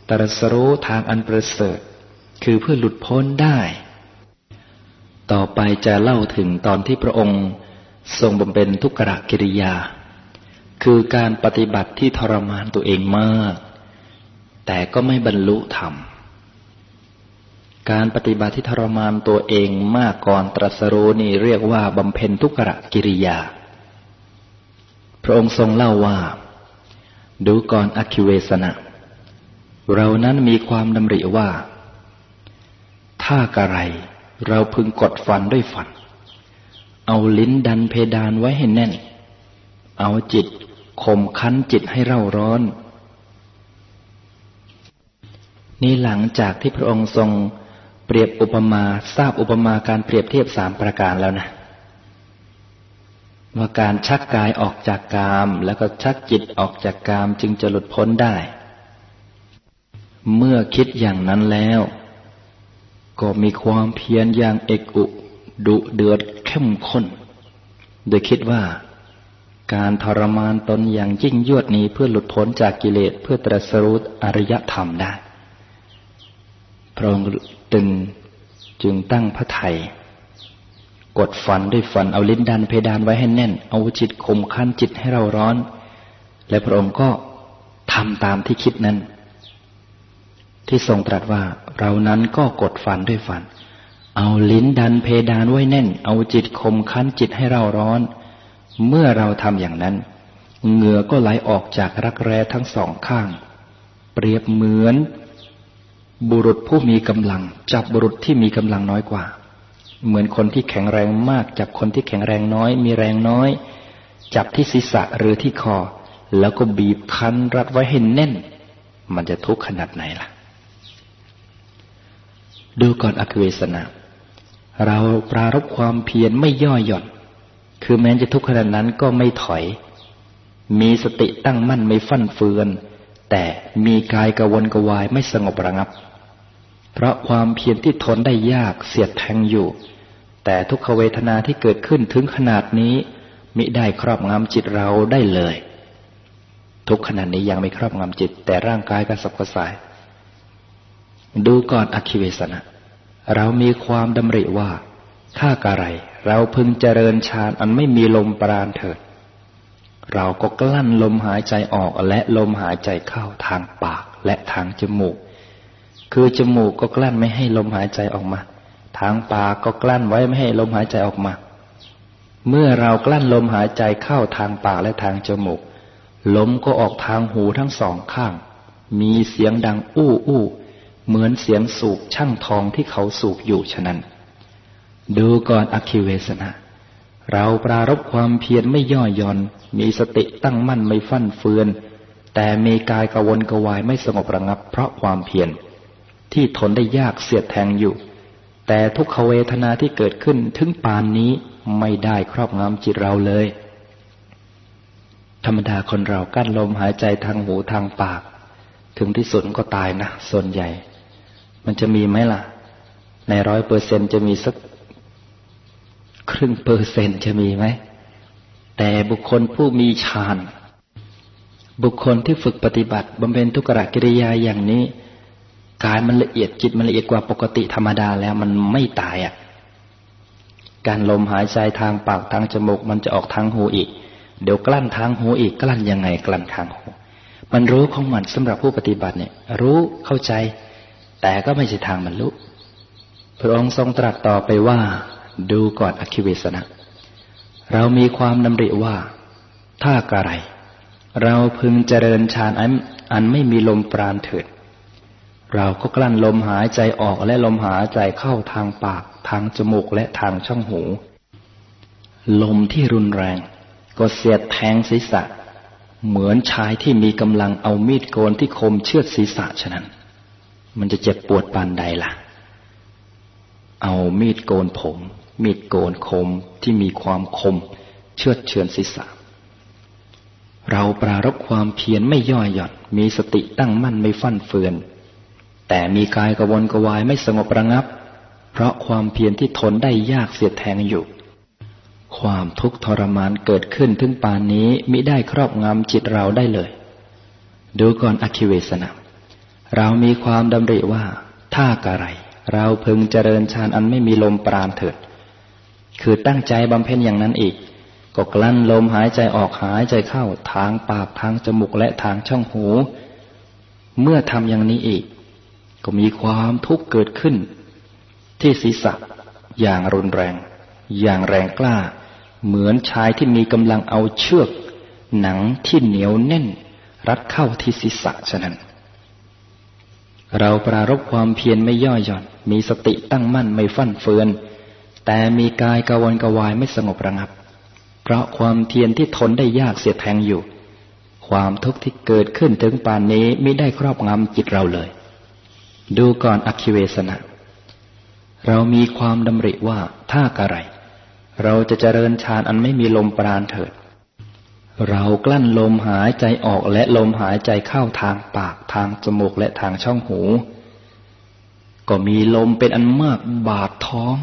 ตรัสรู้ทางอันประเสริฐ คือเพื่อหลุดพ้นได้ ต่อไปจะเล่าถึงตอนที่พระองค์ ทรงบำเพ็ญทุกขกิริยา คือการปฏิบัติที่ทรมานตัวเองมาก แต่ก็ไม่บรรลุธรรม การปฏิบัติที่ทรมานตัวเองมากก่อนตรัสรู้นี่เรียกว่าบำเพ็ญทุกขกิริยา พระองค์ทรงเล่าว่า ดูก่อนอคิเวสนะ เรานั้นมีความดำริว่า ถ้ากระไรเราพึงกดฟันด้วยฟัน เอาลิ้นดันเพดานไว้ให้แน่นเอาจิต ข่มคั้นจิตให้เร่าร้อน นี่หลังจากที่พระองค์ทรงเปรียบอุปมาทราบอุปมาการเปรียบเทียบสามประการแล้วนะว่าการชักกายออกจากกาม แล้วก็ชักจิตออกจากกามจึงจะหลุดพ้นได้ เมื่อคิดอย่างนั้นแล้ว ก็มีความเพียรอย่างเอกอุดุเดือดเข้มข้น โดยคิดว่า การทรมานตนอย่างยิ่งยวดนี้เพื่อหลุดพ้นจากกิเลสเพื่อตรัสรู้อริยธรรมได้พระองค์ตึงจึงตั้งพระไทยกดฟันด้วยฟันเอาลิ้นดันเพดานไว้ให้แน่น เอาจิตข่มขั้นจิตให้เราร้อน และพระองค์ก็ทำตามที่คิดนั้น ที่ทรงตรัสว่าเรานั้นก็กดฟันด้วยฟัน เอาลิ้นดันเพดานไว้แน่น เอาจิตข่มขั้นจิตให้เราร้อน เมื่อเราทำอย่างนั้น เหงื่อก็ไหลออกจากรักแร้ทั้งสองข้าง เปรียบเหมือน บุรุษผู้มีกำลัง จับบุรุษที่มีกำลังน้อยกว่า เหมือนคนที่แข็งแรงมาก จับคนที่แข็งแรงน้อย มีแรงน้อย จับที่ศีรษะหรือที่คอ แล้วก็บีบคั้นรัดไว้ให้แน่น มันจะทุกข์ขนาดไหนล่ะ ดูก่อนอคเวสนาเราปรารบความเพียรไม่ย่อหย่อน คือแม้จะทุกข์ขนาดนั้นก็ไม่ถอย มีสติตั้งมั่นไม่ฟั่นเฟือน แต่มีกายกระวนกระวายไม่สงบระงับ เพราะความเพียรที่ทนได้ยากเสียดแทงอยู่ แต่ทุกขเวทนาที่เกิดขึ้นถึงขนาดนี้ มิได้ครอบงำจิตเราได้เลย ทุกขณะนี้ยังไม่ครอบงำจิต แต่ร่างกายกระสับกระส่าย ดูก่อนอคิเวสนะเรามีความดำริว่าถ้ากะไร เราพึงเจริญฌานอันไม่มีลมปราณเถิด เราก็กลั้นลมหายใจออกและลมหายใจเข้าทางปากและทางจมูก คือจมูกก็กลั้นไม่ให้ลมหายใจออกมา ทางปากก็กลั้นไว้ไม่ให้ลมหายใจออกมา เมื่อเรากลั้นลมหายใจเข้าทางปากและทางจมูก ลมก็ออกทางหูทั้งสองข้าง มีเสียงดังอู้อู้เหมือนเสียงสูบช่างทองที่เขาสูบอยู่ฉะนั้น ดูก่อนอคิเวสนะ เราปรารบความเพียรไม่ย่อหย่อน มีสติตั้งมั่นไม่ฟั่นเฟือน แต่มีกายกวนกวายไม่สงบระงับเพราะความเพียรที่ทนได้ยากเสียดแทงอยู่ แต่ทุกขเวทนาที่เกิดขึ้นถึงปานนี้ไม่ได้ครอบงำจิตเราเลย ธรรมดาคนเรากั้นลมหายใจทางหูทางปาก ถึงที่สุดก็ตายนะ ส่วนใหญ่ มันจะมีไหมล่ะ ในร้อยเปอร์เซนจะมีสัก ครึ่งเปอร์เซ็นต์จะมีไหม แต่บุคคลผู้มีฌาน บุคคลที่ฝึกปฏิบัติบำเพ็ญทุกขกิริยาอย่างนี้ กายมันละเอียดจิตมันละเอียดกว่าปกติธรรมดาแล้วมันไม่ตายอะ การลมหายใจทางปากทางจมูกมันจะออกทางหูอีก เดี๋ยวกลั้นทางหูอีกกลั้นยังไงกลั้นทางหูมันรู้ของมันสำหรับผู้ปฏิบัติเนี่ย รู้เข้าใจ แต่ก็ไม่ใช่ทางบรรลุพระองค์ทรงตรัสต่อไปว่า ดูก่อนอคิเวสนะ เรามีความดำริว่า ถ้ากะไร เราพึงเจริญฌานอันอันไม่มีลมปราณเถิด เราก็กลั้นลมหายใจออกและลมหายใจเข้าทางปาก ทางจมูกและทางช่องหู ลมที่รุนแรง ก็เสียดแทงศีรษะ เหมือนชายที่มีกำลังเอามีดโกนที่คมเชือดศีรษะฉะนั้น มันจะเจ็บปวดปานใดล่ะเอามีดโกนผม มีดโกนคมที่มีความคม เชือดเชือนศีรษะ เราปรารบความเพียรไม่ย่อหย่อนมีสติตั้งมั่นไม่ฟั่นเฟือน แต่มีกายกระวนกระวายไม่สงบระงับ เพราะความเพียรที่ทนได้ยากเสียดแทงอยู่ ความทุกข์ทรมานเกิดขึ้นถึงปานนี้มิได้ครอบงำจิตเราได้เลย ดูก่อนอคิเวสนะเรามีความดำริว่า ถ้ากะไร เราพึงเจริญฌานอันไม่มีลมปราณเถิด คือตั้งใจบำเพ็ญอย่างนั้นอีก ก็กลั้นลมหายใจออกหายใจเข้าทางปากทางจมูกและทางช่องหู เมื่อทำอย่างนี้อีก ก็มีความทุกข์เกิดขึ้น ที่ศีรษะอย่างรุนแรง อย่างแรงกล้า เหมือนชายที่มีกำลังเอาเชือก หนังที่เหนียวแน่น รัดเข้าที่ศีรษะฉะนั้น เราปรารบความเพียรไม่ย่อหย่อน มีสติตั้งมั่นไม่ฟั่นเฟือน แต่มีกายกวนกวายไม่สงบระงับ เพราะความเทียนที่ทนได้ยากเสียแทงอยู่ ความทุกข์ที่เกิดขึ้นถึงป่านนี้ไม่ได้ครอบงำจิตเราเลย ดูก่อนอคิเวสนะ เรามีความดำริว่าถ้ากระไร เราจะเจริญฌานอันไม่มีลมปราณเถิด เรากลั้นลมหายใจออกและลมหายใจเข้าทางปากทางจมูกและทางช่องหู ก็มีลมเป็นอันมากบาดท้อง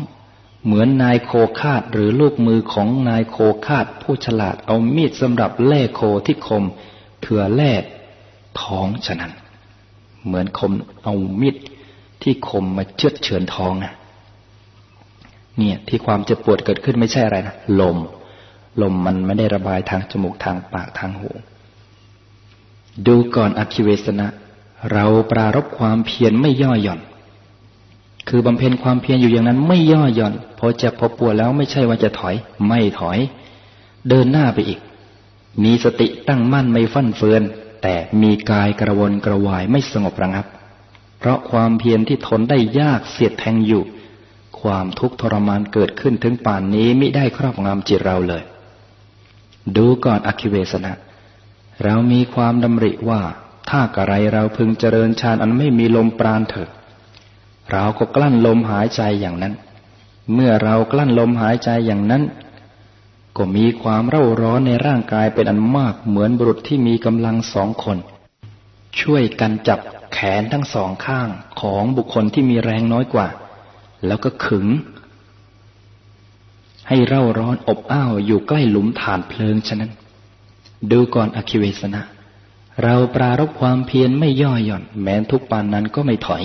เหมือนนายโคคาดหรือลูกมือของนายโคคาดผู้ฉลาดเอามีดสำหรับแล่โคที่คมเถื่อแล่ท้องฉะนั้น เหมือนคมเอามีดที่คมมาเชือดเฉือนท้องนะเนี่ยที่ความเจ็บปวดเกิดขึ้นไม่ใช่อะไรนะลม ลมมันไม่ได้ระบายทางจมูกทางปากทางหู ดูก่อนอคิเวสนะ เราปรารบความเพียรไม่ย่อหย่อน คือบำเพ็ญความเพียรอยู่อย่างนั้น ไม่ย่อหย่อน พอจะพอปวดแล้วไม่ใช่ว่าจะถอย ไม่ถอย เดินหน้าไปอีก มีสติตั้งมั่นไม่ฟั่นเฟือน แต่มีกายกระวนกระวายไม่สงบระงับ เพราะความเพียรที่ทนได้ยากเสียดแทงอยู่ ความทุกข์ทรมานเกิดขึ้นถึงป่านนี้มิได้ครอบงำจิตเราเลย ดูก่อนอคิเวสนะ เรามีความดำริว่า ถ้ากระไรเราพึงเจริญฌานอันไม่มีลมปราณเถิด เราก็กลั้นลมหายใจอย่างนั้น เมื่อเรากลั้นลมหายใจอย่างนั้น ก็มีความเร่าร้อนในร่างกายเป็นอันมากเหมือนบุรุษที่มีกำลังสองคน ช่วยกันจับแขนทั้งสองข้างของบุคคลที่มีแรงน้อยกว่า แล้วก็ขึง ให้เร่าร้อนอบอ้าวอยู่ใกล้หลุมฐานเพลิงฉะนั้น ดูก่อนอคิเวสนะเราปรารบความเพียรไม่ย่อหย่อน แม้ทุกปานนั้นก็ไม่ถอย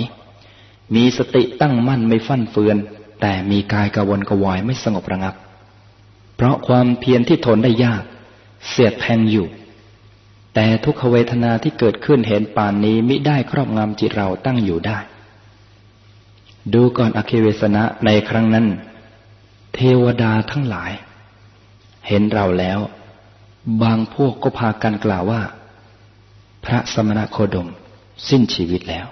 มีสติตั้งมั่นไม่ฟั่นเฟือน แต่มีกายกระวนกระวายไม่สงบระงับ เพราะความเพียรที่ทนได้ยาก เสียดแทงอยู่ แต่ทุกขเวทนาที่เกิดขึ้นเห็นป่านนี้มิได้ครอบงำจิตเราตั้งอยู่ได้ ดูก่อนอคิเวสนะในครั้งนั้น เทวดาทั้งหลาย เห็นเราแล้ว บางพวกก็พากันกล่าวว่า พระสมณโคดม สิ้นชีวิตแล้ว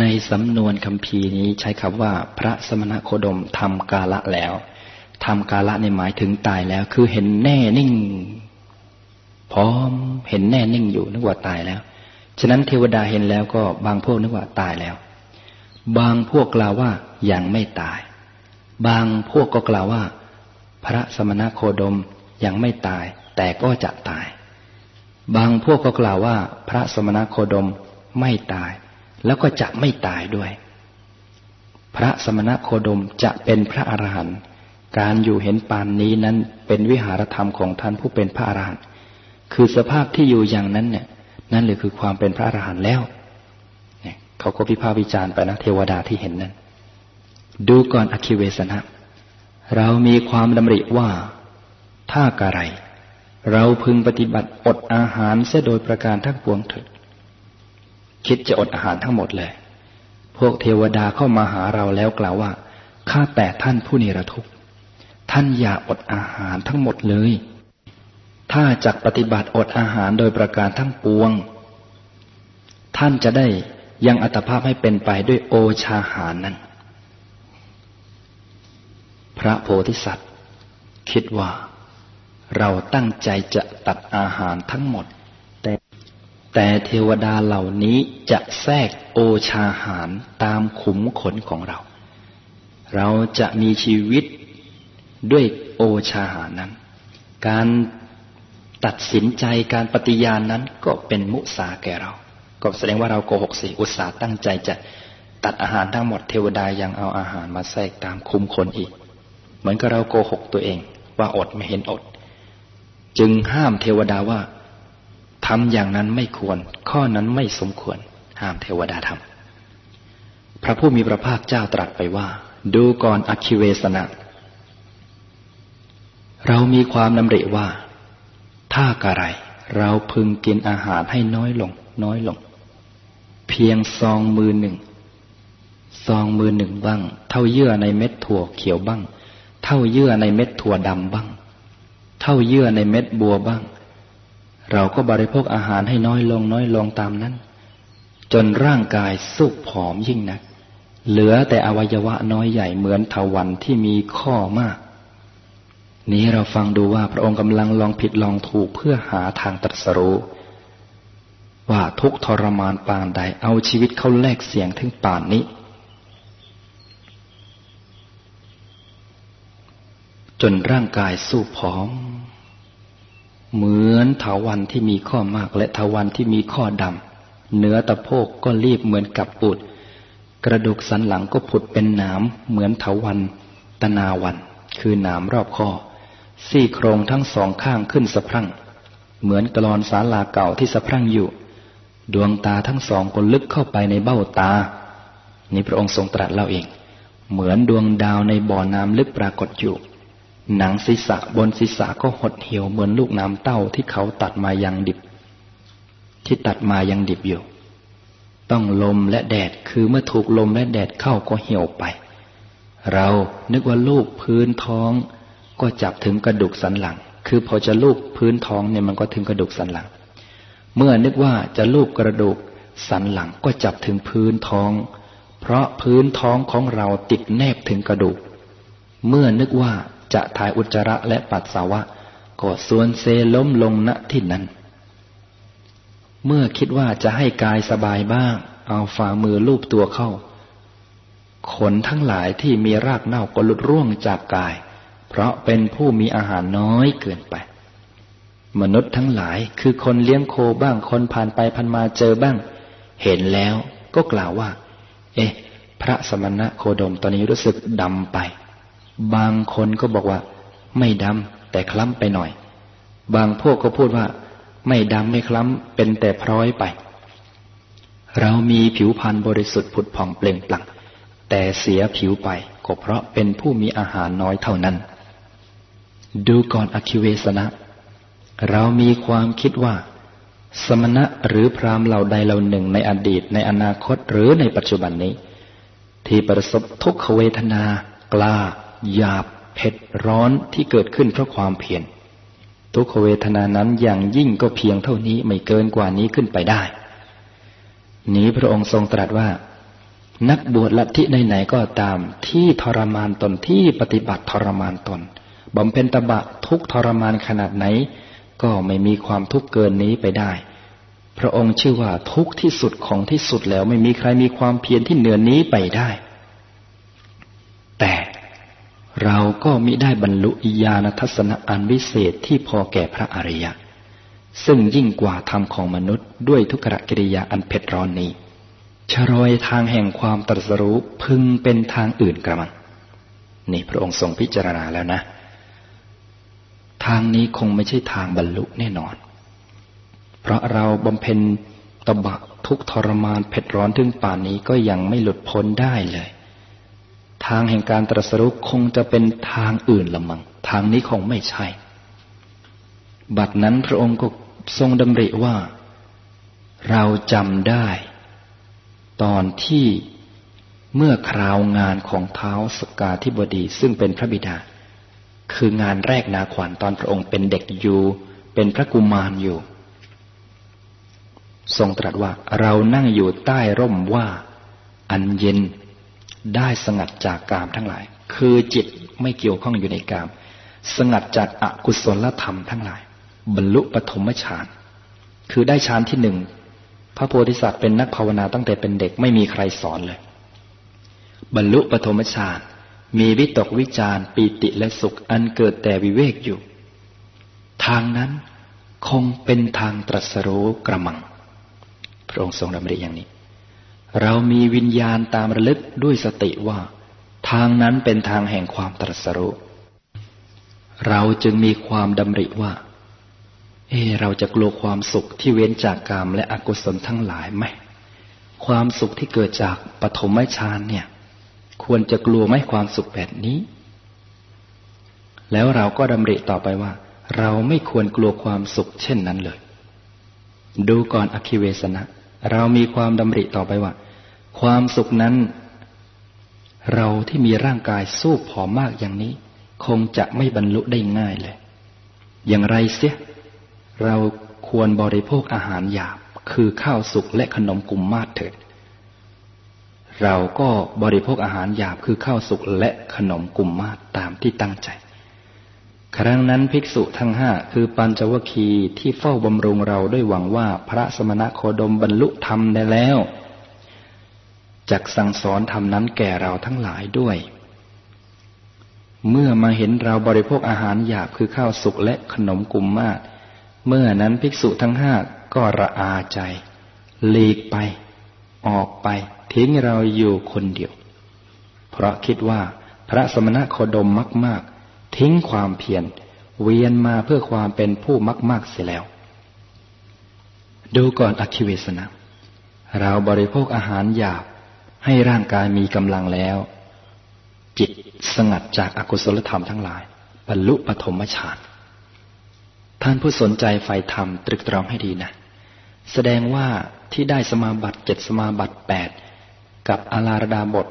ในสำนวนคำพีนี้ใช้คำว่า พระสมณโคดมทำกาละแล้วทำกาละในหมายถึงตายแล้ว คือเห็นแน่นิ่ง พร้อมเห็นแน่นิ่งอยู่นึกว่าตายแล้ว ฉะนั้นเทวดาเห็นแล้วก็บางพวกนึกว่าตายแล้ว บางพวกกล่าวว่ายังไม่ตาย บางพวกก็กล่าวว่า พระสมณโคดมยังไม่ตาย แต่ก็จะตาย บางพวกก็กล่าวว่า พระสมณโคดมไม่ตาย แล้วก็จะไม่ตายด้วย พระสมณโคดมจะเป็นพระอรหันต์การอยู่เห็นปานนี้นั้นเป็นวิหารธรรมของท่านผู้เป็นพระอรหันต์คือสภาพที่อยู่อย่างนั้นเนี่ย นั่นเลยคือความเป็นพระอรหันต์แล้วเขาก็พิพากษ์วิจารณ์ไปนะเทวดาที่เห็นนั้น ดูก่อนอคิเวสนะ เรามีความดำริว่า ถ้ากะไร เราพึงปฏิบัติอดอาหารเสียโดยประการทั้งปวงเถิด คิดจะอดอาหารทั้งหมดเลย พวกเทวดาเข้ามาหาเราแล้วกล่าวว่า ข้าแต่ท่านผู้นิรทุกข์ ท่านอย่าอดอาหารทั้งหมดเลย ถ้าจักปฏิบัติอดอาหารโดยประการทั้งปวง ท่านจะได้ยังอัตภาพให้เป็นไปด้วยโอชาหารนั้น พระโพธิสัตว์ คิดว่า เราตั้งใจจะตัดอาหารทั้งหมด แต่เทวดาเหล่านี้จะแทรกโอชาหารตามขุมขนของเรา เราจะมีชีวิตด้วยโอชาหารนั้น การตัดสินใจการปฏิญาณนั้นก็เป็นมุสาแก่เรา ก็แสดงว่าเราโกหกสิอุตสาห์ตั้งใจจะตัดอาหารทั้งหมดเทวดายังเอาอาหารมาแทรกตามคุมคนอีก เหมือนกับเราโกหกตัวเอง ว่าอดไม่เห็นอด จึงห้ามเทวดาว่า ทำอย่างนั้นไม่ควร ข้อนั้นไม่สมควร ห้ามเทวดาทำพระผู้มีพระภาคเจ้าตรัสไปว่า ดูก่อนอคิเวสนะเรามีความนำริว่า ถ้ากะไร เราพึงกินอาหารให้น้อยลง น้อยลง เพียงซองมือหนึ่งซองมือหนึ่งบ้าง เท่าเยื่อในเม็ดถั่วเขียวบ้าง เท่าเยื่อในเม็ดถั่วดำบ้าง เท่าเยื่อในเม็ดบัวบ้าง เราก็บริโภคอาหารให้น้อยลงน้อยลงตามนั้น จนร่างกายสุกผอมยิ่งนัก เหลือแต่อวัยวะน้อยใหญ่เหมือนทวันที่มีข้อมาก นี้เราฟังดูว่าพระองค์กำลังลองผิดลองถูกเพื่อหาทางตรัสรู้ว่าทุกทรมานปานใดเอาชีวิตเขาแลกเสียงถึงป่านนี้ จนร่างกายสู้ผอม เหมือนเถาวันที่มีข้อมาก และเถาวันที่มีข้อดำเนื้อตะโพกก็รีบเหมือนกับปุดกระดูกสันหลังก็ผุดเป็นหนามเหมือนเถาวันตนาวัน คือหนามรอบข้อ ซี่โครงทั้งสองข้างขึ้นสะพรั่ง เหมือนกรอนสาลาเก่าที่สะพรั่งอยู่ ดวงตาทั้งสองก็ลึกเข้าไปในเบ้าตา นี่พระองค์ทรงตรัสเล่าเอง เหมือนดวงดาวในบ่อน้ำลึกปรากฏอยู่ หนังศีรษะบนศีรษะก็หดเหี่ยวเหมือนลูกน้ำเต้าที่เขาตัดมายังดิบ ที่ตัดมายังดิบอยู่ ต้องลมและแดดคือเมื่อถูกลมและแดดเข้าก็เหี่ยวไป เรานึกว่าลูกพื้นท้อง ก็จับถึงกระดูกสันหลัง คือพอจะลูกพื้นท้องเนี่ยมันก็ถึงกระดูกสันหลัง เมื่อนึกว่าจะลูกกระดูกสันหลังก็จับถึงพื้นท้อง เพราะพื้นท้องของเราติดแนบถึงกระดูก เมื่อนึกว่า จะถ่ายอุจจาระและปัสสาวะก็ส่วนเซล้มลงณที่นั้น เมื่อคิดว่าจะให้กายสบายบ้าง เอาฝ่ามือลูบตัวเข้า ขนทั้งหลายที่มีรากเน่าก็หลุดร่วงจากกาย เพราะเป็นผู้มีอาหารน้อยเกินไป มนุษย์ทั้งหลายคือคนเลี้ยงโคบ้างคนผ่านไปพันมาเจอบ้าง เห็นแล้วก็กล่าวว่า เอ๊ะ พระสมณะโคดมตอนนี้รู้สึกดำไป บางคนก็บอกว่า ไม่ดำแต่คล้ำไปหน่อย บางพวกก็พูดว่า ไม่ดำไม่คล้ำเป็นแต่พร้อยไป เรามีผิวพรรณบริสุทธิ์ผุดผ่องเปล่งปลั่งแต่เสียผิวไปก็เพราะเป็นผู้มีอาหารน้อยเท่านั้น ดูก่อนอคิเวสนะ เรามีความคิดว่า สมณะหรือพรามเหล่าใดเหล่าหนึ่งในอดีตในอนาคตหรือในปัจจุบันนี้ ที่ประสบทุกขเวทนากล้า หยาบเผ็ดร้อนที่เกิดขึ้นเพราะความเพียรทุกขเวทนานั้นอย่างยิ่งก็เพียงเท่านี้ไม่เกินกว่านี้ขึ้นไปได้ นี้พระองค์ทรงตรัสว่า นักบวชลัทธิไหนๆก็ตามที่ทรมานตนที่ปฏิบัติทรมานตนบำเพ็ญตบะทุกทรมานขนาดไหน ก็ไม่มีความทุกข์เกินนี้ไปได้ พระองค์ชื่อว่าทุกที่สุดของที่สุดแล้วไม่มีใครมีความเพียรที่เหนือนนี้ไปได้ แต่ เราก็มิได้บรรลุญาณทัศนะอันวิเศษที่พอแก่พระอริยะ ซึ่งยิ่งกว่าธรรมของมนุษย์ด้วยทุกขกิริยาอันเผ็ดร้อนนี้ชรอยทางแห่งความตรัสรู้พึงเป็นทางอื่นกระมังนี่พระองค์ทรงพิจารณาแล้วนะ ทางนี้คงไม่ใช่ทางบรรลุแน่นอน เพราะเราบำเพ็ญตบะทุกทรมานเผ็ดร้อนถึงป่านนี้ก็ยังไม่หลุดพ้นได้เลย ทางแห่งการตรัสรู้คงจะเป็นทางอื่นละมัง ทางนี้คงไม่ใช่ บัดนั้นพระองค์ก็ทรงดำริว่า เราจำได้ ตอนที่เมื่อคราวงานของเท้าสกาธิบดีซึ่งเป็นพระบิดา คืองานแรกนาขวัญตอนพระองค์เป็นเด็กอยู่ เป็นพระกุมารอยู่ ทรงตรัสว่าเรานั่งอยู่ใต้ร่มว่า อันเย็น ได้สงัดจากกามทั้งหลาย คือจิตไม่เกี่ยวข้องอยู่ในกาม สงัดจากอากุศลธรรมทั้งหลาย บรรลุปฐมฌาน คือได้ฌานที่หนึ่ง พระโพธิสัตว์เป็นนักภาวนาตั้งแต่เป็นเด็กไม่มีใครสอนเลย บรรลุปฐมฌาน มีวิตกวิจารปีติและสุขอันเกิดแต่วิเวกอยู่ ทางนั้นคงเป็นทางตรัสรู้กระมัง พระองค์ทรงดำริอย่างนี้ เรามีวิญญาณตามระลึกด้วยสติว่า ทางนั้นเป็นทางแห่งความตรัสรู้เราจึงมีความดำริว่า เอเราจะกลัวความสุขที่เว้นจากกามและอกุศลทั้งหลายไหม ความสุขที่เกิดจากปฐมฌานเนี่ย ควรจะกลัวไหมความสุขแบบนี้ แล้วเราก็ดำริต่อไปว่า เราไม่ควรกลัวความสุขเช่นนั้นเลย ดูก่อนอคิเวสนะ เรามีความดำริต่อไปว่า ความสุขนั้น เราที่มีร่างกายสู้ผอมมากอย่างนี้ คงจะไม่บรรลุได้ง่ายเลย อย่างไรเสีย เราควรบริโภคอาหารหยาบ คือข้าวสุกและขนมกุมมาศเถิด เราก็บริโภคอาหารหยาบคือข้าวสุกและขนมกุมมาตามที่ตั้งใจ ครั้งนั้นภิกษุทั้งห้าคือปัญจวคีที่เฝ้าบำรุงเราด้วยหวังว่าพระสมณะโคดมบรรลุธรรมได้แล้ว จักสั่งสอนธรรมนั้นแก่เราทั้งหลายด้วย เมื่อมาเห็นเราบริโภคอาหารหยาบคือข้าวสุกและขนมกุมมาเมื่อนั้นภิกษุทั้งห้าก็ระอาใจหลีกไป ออกไปทิ้งเราอยู่คนเดียว เพราะคิดว่าพระสมณะโคดมมาก ๆ ทิ้งความเพียรเวียนมาเพื่อความเป็นผู้มาก ๆ เสียแล้ว ดูก่อนอคิเวสนะ เราบริโภคอาหารหยาบ ให้ร่างกายมีกำลังแล้ว จิตสงัดจากอากุศลธรรมทั้งหลาย บรรลุปฐมฌานท่านผู้สนใจใฝ่ธรรมตรึกตรองให้ดีนะ แสดงว่าที่ได้สมาบัติเจ็ดสมาบัติแปดกับอาลาดาบท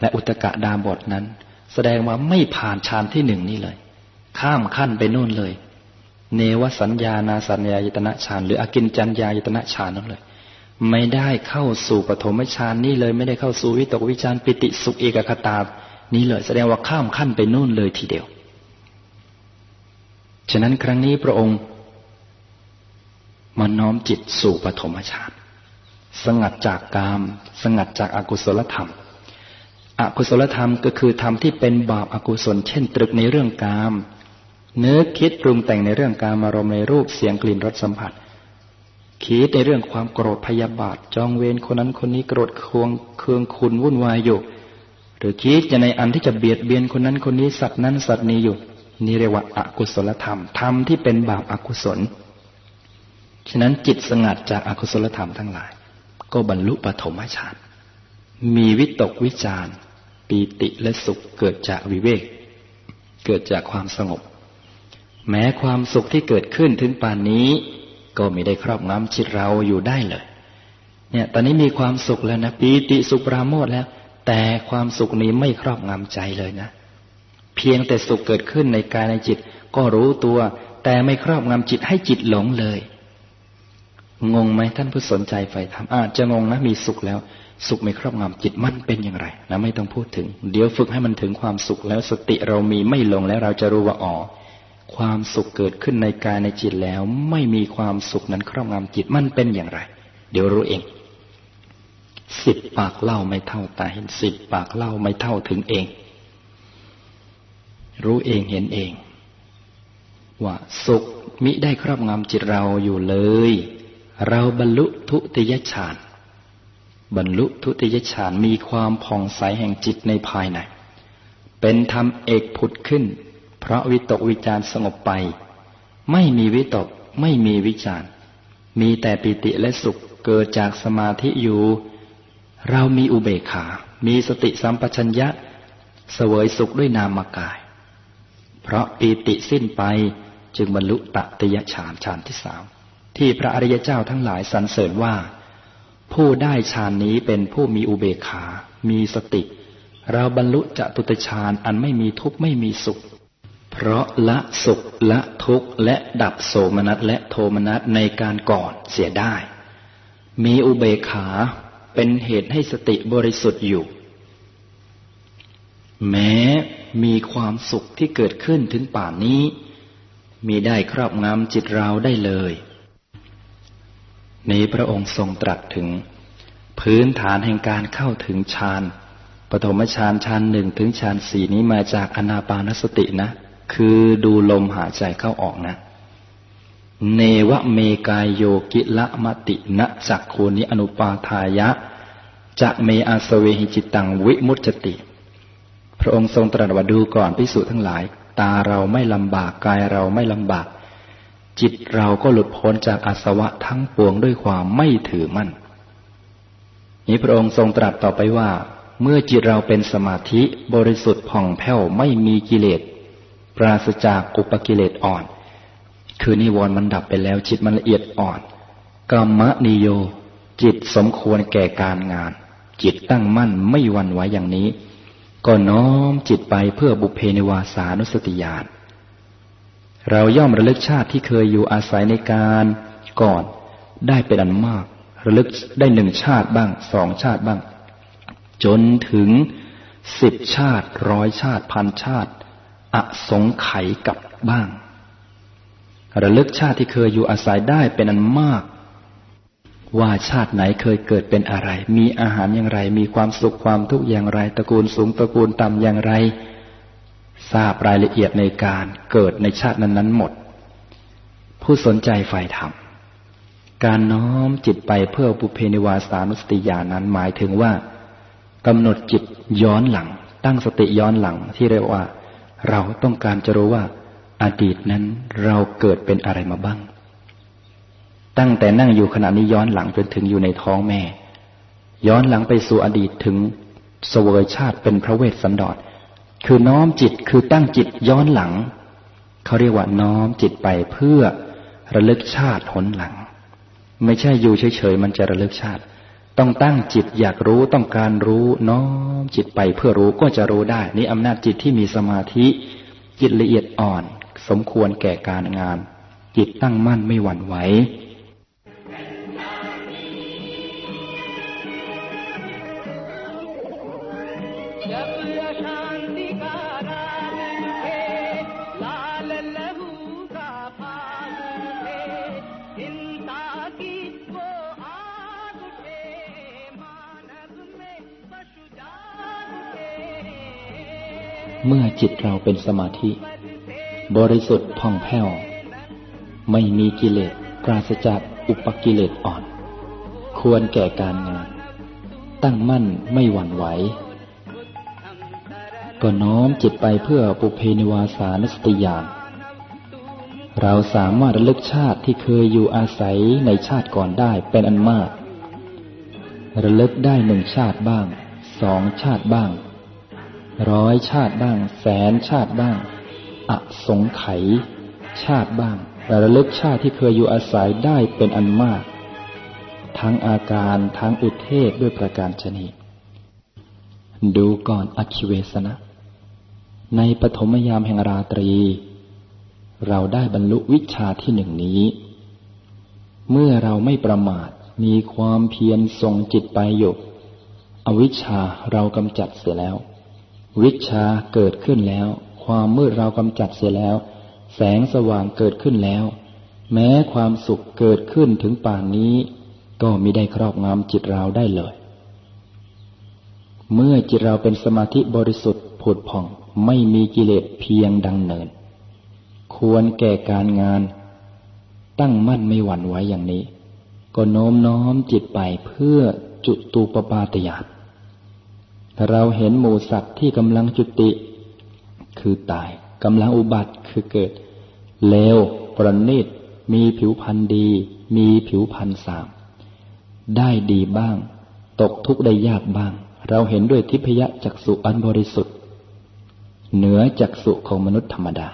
และอุตกะดาบทนั้น แสดงว่าไม่ผ่านฌานที่หนึ่งนี่เลย ข้ามขั้นไปโน่นเลย เนวสัญญานาสัญญายตนะฌานหรืออกินจัญญายตนะฌานนั่นเลย ไม่ได้เข้าสู่ปฐมฌานนี่เลยไม่ได้เข้าสู่วิตกวิจารปิติสุขเอกคตานี้เลยแสดงว่าข้ามขั้นไปโน่นเลยทีเดียว ฉะนั้นครั้งนี้พระองค์มาน้อมจิตสู่ปฐมฌานสงัดจากกาม สงัดจากอากุศลธรรม อกุศลธรรมก็คือธรรมที่เป็นบาปอากุศล เช่น ตรึกในเรื่องกาม เนื้อคิดปรุงแต่งในเรื่องการอารมณ์ในรูปเสียงกลิ่นรสสัมผัส คิดในเรื่องความโกรธพยาบาท จองเวรคนนั้นคนนี้โกรธควงเคืองคุณวุ่นวายอยู่ หรือคิดจะในอันที่จะเบียดเบียนคนนั้นคนนี้สัตว์นั้นสัตว์นี้อยู่นี่เรียกว่าอกุศลธรรมธรรมที่เป็นบาปอากุศล ฉะนั้นจิตสงัดจากอากุศลธรรมทั้งหลาย ก็บรรลุปฐมฌานมีวิตกวิจารปีติและสุขเกิดจากวิเวก เกิดจากความสงบ แม้ความสุขที่เกิดขึ้นถึงป่านนี้ ก็ไม่ได้ครอบงำจิตเราอยู่ได้เลย เนี่ย ตอนนี้มีความสุขแล้วนะปีติสุขปราโมทแล้ว แต่ความสุขนี้ไม่ครอบงำใจเลยนะ เพียงแต่สุขเกิดขึ้นในกายในจิต ก็รู้ตัว แต่ไม่ครอบงำจิตให้จิตหลงเลย งงไหมท่านผู้สนใจใฝ่ธรรมอาจจะงงนะมีสุขแล้ว สุขไม่ครอบงำจิตมันเป็นอย่างไรนะไม่ต้องพูดถึง เดี๋ยวฝึกให้มันถึงความสุขแล้วสติเรามีไม่หลงแล้วเราจะรู้ว่าอ๋อ ความสุขเกิดขึ้นในกายในจิตแล้ว ไม่มีความสุขนั้นครอบงำจิตมันเป็นอย่างไร เดี๋ยวรู้เองสิบปากเล่าไม่เท่าตาเห็นสิบปากเล่าไม่เท่าถึงเอง รู้เองเห็นเอง ว่าสุขมิได้ครอบงำจิตเราอยู่เลย เราบรรลุทุติยฌานบรรลุทุติยฌานมีความผ่องใสแห่งจิตในภายใน เป็นธรรมเอกผุดขึ้น เพราะวิตกวิจารสงบไป ไม่มีวิตกไม่มีวิจารมีแต่ปิติและสุขเกิดจากสมาธิอยู่ เรามีอุเบกขา มีสติสัมปชัญญะ เสวยสุขด้วยนามกาย เพราะปีติสิ้นไปจึงบรรลุตติยฌานฌานที่สามที่พระอริยเจ้าทั้งหลายสรรเสริญว่า ผู้ได้ฌานนี้เป็นผู้มีอุเบกขา มีสติ เราบรรลุจตุตฌานอันไม่มีทุกข์ไม่มีสุข เพราะละสุขละทุกข์และดับโสมนัสและโทมนัสในการก่อนเสียได้ มีอุเบกขาเป็นเหตุให้สติบริสุทธิ์อยู่ แม้มีความสุขที่เกิดขึ้นถึงป่านนี้ มีได้ครอบงำจิตเราได้เลย นี้พระองค์ทรงตรัสถึง พื้นฐานแห่งการเข้าถึงฌานปฐมฌานฌานหนึ่งถึงฌานสี่นี้มาจากอนาปานสตินะ คือดูลมหายใจเข้าออกนะ เนวเมกายโยกิละมตินะจักโคนิอนุปาทายะ จะเมอาสเวหิจิตังวิมุตติ พระองค์ทรงตรัสว่าดูก่อนพิสุทั้งหลาย ตาเราไม่ลำบากกายเราไม่ลำบาก จิตเราก็หลุดพ้นจากอาสวะทั้งปวงด้วยความไม่ถือมั่น นี้พระองค์ทรงตรัสต่อไปว่า เมื่อจิตเราเป็นสมาธิบริสุทธิ์ผ่องแผ้วไม่มีกิเลส ปราศจากอุปกิเลสอ่อน คือนิวรณ์มันดับไปแล้วจิตมันละเอียดอ่อนกรรมนิโย จิตสมควรแก่การงาน จิตตั้งมั่นไม่วันไหวอย่างนี้ ก็น้อมจิตไปเพื่อบุเพนวาสานุสติญาณเราย่อมระลึกชาติที่เคยอยู่อาศัยในการก่อนได้เป็นอันมาก ระลึกได้หนึ่งชาติบ้างสองชาติบ้าง จนถึงสิบชาติร้อยชาติพันชาติ อสงไขยกับบ้าง ระลึกชาติที่เคยอยู่อาศัยได้เป็นอันมาก ว่าชาติไหนเคยเกิดเป็นอะไร มีอาหารอย่างไร มีความสุขความทุกข์อย่างไร ตระกูลสูงตระกูลต่ำอย่างไร ทราบรายละเอียดในการเกิดในชาตินั้นๆหมด ผู้สนใจฝ่ายธรรมการน้อมจิตไปเพื่อบุเพนิวาสานุสติญาณนั้นหมายถึงว่ากำหนดจิตย้อนหลัง ตั้งสติย้อนหลังที่เรียกว่า เราต้องการจะรู้ว่าอดีตนั้นเราเกิดเป็นอะไรมาบ้าง ตั้งแต่นั่งอยู่ขณะนี้ย้อนหลังจนถึงอยู่ในท้องแม่ ย้อนหลังไปสู่อดีตถึงสวยชาติเป็นพระเวสสันดรคือน้อมจิตคือตั้งจิตย้อนหลัง เขาเรียกว่าน้อมจิตไปเพื่อระลึกชาติหนหลัง ไม่ใช่อยู่เฉยๆมันจะระลึกชาติ ต้องตั้งจิตอยากรู้ต้องการรู้น้อมจิตไปเพื่อรู้ก็จะรู้ได้ นี่อำนาจจิตที่มีสมาธิ จิตละเอียดอ่อน สมควรแก่การงาน จิตตั้งมั่นไม่หวั่นไหว เมื่อจิตเราเป็นสมาธิ บริสุทธิ์ผ่องแผ้ว ไม่มีกิเลสปราศจากอุปกิเลสอ่อน ควรแก่การงาน ตั้งมั่นไม่หวั่นไหวก็น้อมจิตไปเพื่อปุเพนิวาสานสติยานเราสามารถระลึกชาติที่เคยอยู่อาศัยในชาติก่อนได้เป็นอันมาก ระลึกได้หนึ่งชาติบ้าง สองชาติบ้าง ร้อยชาติบ้าง แสนชาติบ้าง อสงไขยชาติบ้างแต่ระลึกชาติที่เคยอยู่อาศัยได้เป็นอันมาก ทั้งอาการทั้งอุเทศด้วยประการชนิดูก่อนอคิเวสนะ ในปฐมยามแห่งราตรี เราได้บรรลุวิชาที่หนึ่งนี้ เมื่อเราไม่ประมาทมีความเพียรทรงจิตไปอยู่อวิชชาเรากำจัดเสียแล้ว วิชาเกิดขึ้นแล้ว ความมืดเรากำจัดเสียแล้ว แสงสว่างเกิดขึ้นแล้ว แม้ความสุขเกิดขึ้นถึงป่านนี้ ก็มิได้ครอบงำจิตเราได้เลย เมื่อจิตเราเป็นสมาธิบริสุทธิ์ผุดผ่องไม่มีกิเลสเพียงดังเนิน ควรแก่การงาน ตั้งมั่นไม่หวั่นไหวอย่างนี้ ก็โน้มน้อมจิตไปเพื่อจุตูปปาตยาต เราเห็นหมูสัตว์ที่กำลังจุติ คือตายกำลังอุบัติคือเกิด เลวประณีตมีผิวพรรณดี มีผิวพรรณสาม ได้ดีบ้าง ตกทุกข์ได้ยากบ้าง เราเห็นด้วยทิพยจักสุอันบริสุทธิ์ เหนือจักสุของมนุษย์ธรรมดา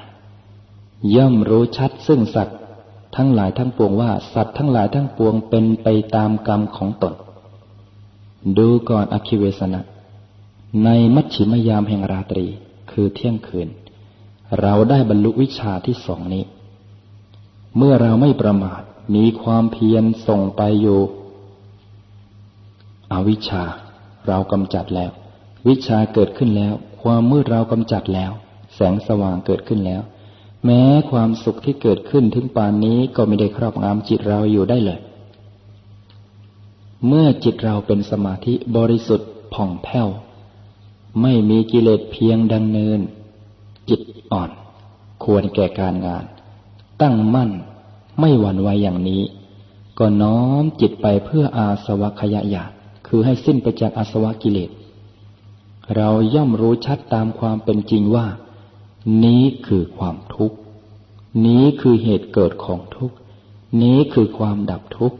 ย่อมรู้ชัดซึ่งสัตว์ทั้งหลายทั้งปวงว่าสัตว์ทั้งหลายทั้งปวงเป็นไปตามกรรมของตน ดูก่อนอคิเวสนะ ในมัชชิมยามแห่งราตรี คือเที่ยงคืน เราได้บรรลุวิชาที่สองนี้ เมื่อเราไม่ประมาทมีความเพียรส่งไปอยู่อวิชชา เรากำจัดแล้ว วิชาเกิดขึ้นแล้ว ความมืดเรากำจัดแล้ว แสงสว่างเกิดขึ้นแล้ว แม้ความสุขที่เกิดขึ้นถึงปานนี้ก็ไม่ได้ครอบงำจิตเราอยู่ได้เลย เมื่อจิตเราเป็นสมาธิบริสุทธิ์ผ่องแผ้ว ไม่มีกิเลสเพียงดังเนิน จิตอ่อน ควรแก่การงาน ตั้งมั่นไม่หวั่นไหวอย่างนี้ ก็น้อมจิตไปเพื่ออาสวะขยะยาคือให้สิ้นไปจากอาสวะกิเลส เราย่อมรู้ชัดตามความเป็นจริงว่า นี้คือความทุกข์ นี้คือเหตุเกิดของทุกข์ นี้คือความดับทุกข์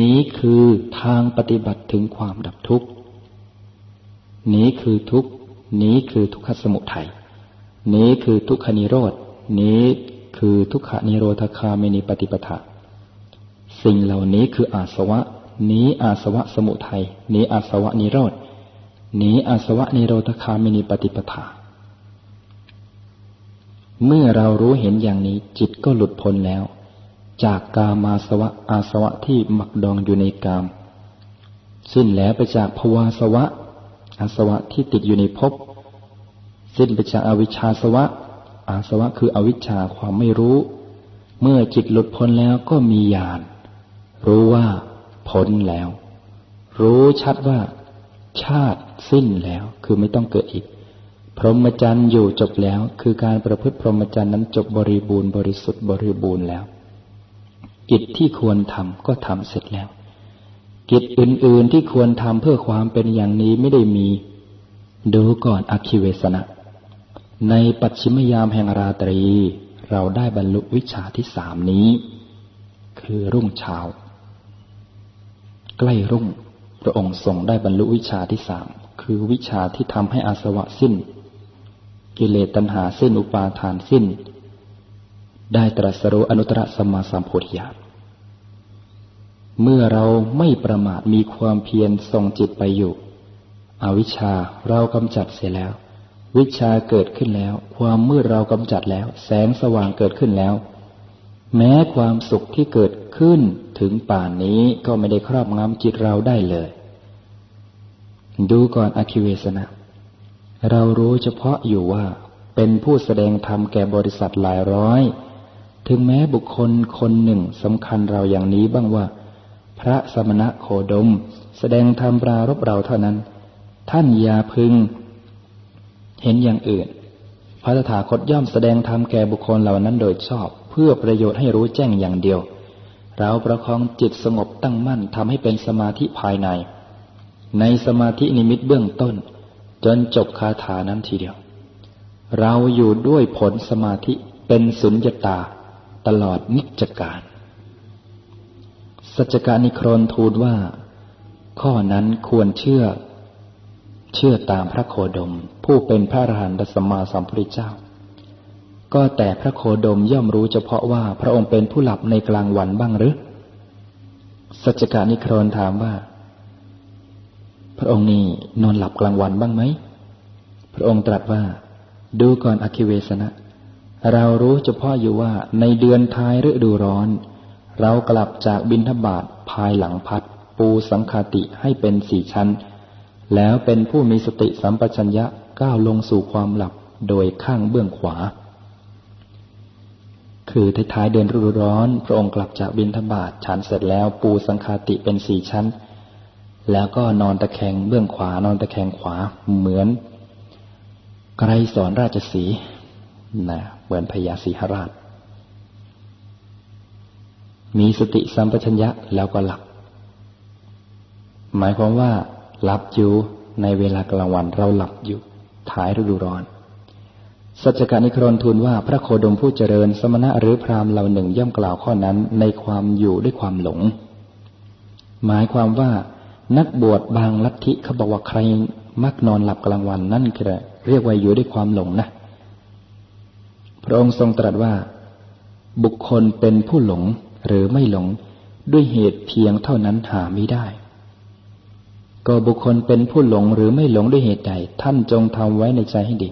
นี้คือทางปฏิบัติถึงความดับทุกข์ นี้คือทุกนี้คือทุกขสมุทัยนี้คือทุกขนิโรธนี้คือทุกขนิโรธคาเมนิปฏิปทาสิ่งเหล่านี้คืออาสวะ นี้อาสวะสมุทัยนี้อาสวะนิโรธนี้อาสวะนิโรธคาเมนิปฏิปทาเมื่อเรารู้เห็นอย่างนี้จิตก็หลุดพ้นแล้ว จากกามาสวะอาสวะที่หมักดองอยู่ในกาม สิ้นแล้วไปจากภวาสวะ อาสวะที่ติดอยู่ในภพสิ้นไปจากอวิชชาสวะ อาสวะคืออวิชชาความไม่รู้ เมื่อจิตหลุดพ้นแล้วก็มีญาณรู้ว่าพ้นแล้ว รู้ชัดว่า ชาติสิ้นแล้ว คือไม่ต้องเกิดอีก พรหมจรรย์อยู่จบแล้ว คือการประพฤติพรหมจรรย์นั้นจบบริบูรณ์บริสุทธิ์บริบูรณ์แล้วกิจที่ควรทำก็ทำเสร็จแล้ว กิจอื่น ๆที่ควรทำเพื่อความเป็นอย่างนี้ไม่ได้มี ดูก่อนอคิเวสนะ ในปัจฉิมยามแห่งราตรี เราได้บรรลุวิชาที่สามนี้ คือรุ่งเช้า ใกล้รุ่งพระองค์ทรงได้บรรลุวิชาที่สามคือวิชาที่ทำให้อาสวะสิ้น กิเลสตัณหาสิ้นอุปาทานสิ้น ได้ตรัสรู้อนุตตรสัมมาสัมโพธิญาณ เมื่อเราไม่ประมาทมีความเพียรทรงจิตไปอยู่ อวิชชาเรากำจัดเสียแล้ว วิชาเกิดขึ้นแล้ว ความมืดเรากำจัดแล้ว แสงสว่างเกิดขึ้นแล้ว แม้ความสุขที่เกิดขึ้นถึงป่านนี้ก็ไม่ได้ครอบงำจิตเราได้เลย ดูก่อนอคิเวสนะ เรารู้เฉพาะอยู่ว่า เป็นผู้แสดงธรรมแก่บริษัทหลายร้อย ถึงแม้บุคคลคนหนึ่งสำคัญเราอย่างนี้บ้างว่า พระสมณะโคดม แสดงธรรมปรารบเราเท่านั้น ท่านยาพึง เห็นอย่างอื่น พระตถาคตย่อมแสดงธรรมแก่บุคคลเหล่านั้นโดยชอบ เพื่อประโยชน์ให้รู้แจ้งอย่างเดียว เราประคองจิตสงบตั้งมั่นทำให้เป็นสมาธิภายใน ในสมาธินิมิตเบื้องต้น จนจบคาถานั้นทีเดียว เราอยู่ด้วยผลสมาธิเป็นสุญญตาตลอดนิจการ สัจการนิครนทูลว่า ข้อนั้นควรเชื่อ เชื่อตามพระโคดม ผู้เป็นพระอรหันตสมมาสัมพุทธเจ้า ก็แต่พระโคดมย่อมรู้เฉพาะว่าพระองค์เป็นผู้หลับในกลางวันบ้างหรือสัจการนิครนถามว่า พระองค์นี้นอนหลับกลางวันบ้างไหมพระองค์ตรัสว่า ดูก่อนอคิเวสนะเรารู้เฉพาะอยู่ว่าในเดือนท้ายฤดูร้อน เรากลับจากบินทบาทภายหลังพัด ปูสังคติให้เป็นสี่ชั้น แล้วเป็นผู้มีสติสัมปชัญญะก้าวลงสู่ความหลับโดยข้างเบื้องขวา คือท้ายเดือนฤดูร้อน พระองค์กลับจากบินทบาทฉันเสร็จแล้วปูสังคติเป็นสี่ชั้น แล้วก็นอนตะแคงเบื้องขวานอนตะแคงขวาเหมือนไกรสอนราชสีนะเหมือนพญาสีหราช มีสติสัมปชัญญะแล้วก็หลับ หมายความว่าหลับอยู่ในเวลากลางวันเราหลับอยู่ถ่ายฤดูร้อน สัจการนิครนทูลว่าพระโคดมผู้เจริญสมณะหรือพราหมณ์เหล่าหนึ่งย่อมกล่าวข้อนั้นในความอยู่ด้วยความหลง หมายความว่านักบวชบางลัทธิเขาบอกว่าใครมักนอนหลับกลางวันนั่นคือเรียกว่าอยู่ด้วยความหลงนะ พระองค์ทรงตรัสว่า บุคคลเป็นผู้หลง หรือไม่หลงด้วยเหตุเพียงเท่านั้นหาไม่ได้ ก็บุคคลเป็นผู้หลงหรือไม่หลงด้วยเหตุใดท่านจงทำไว้ในใจให้ดี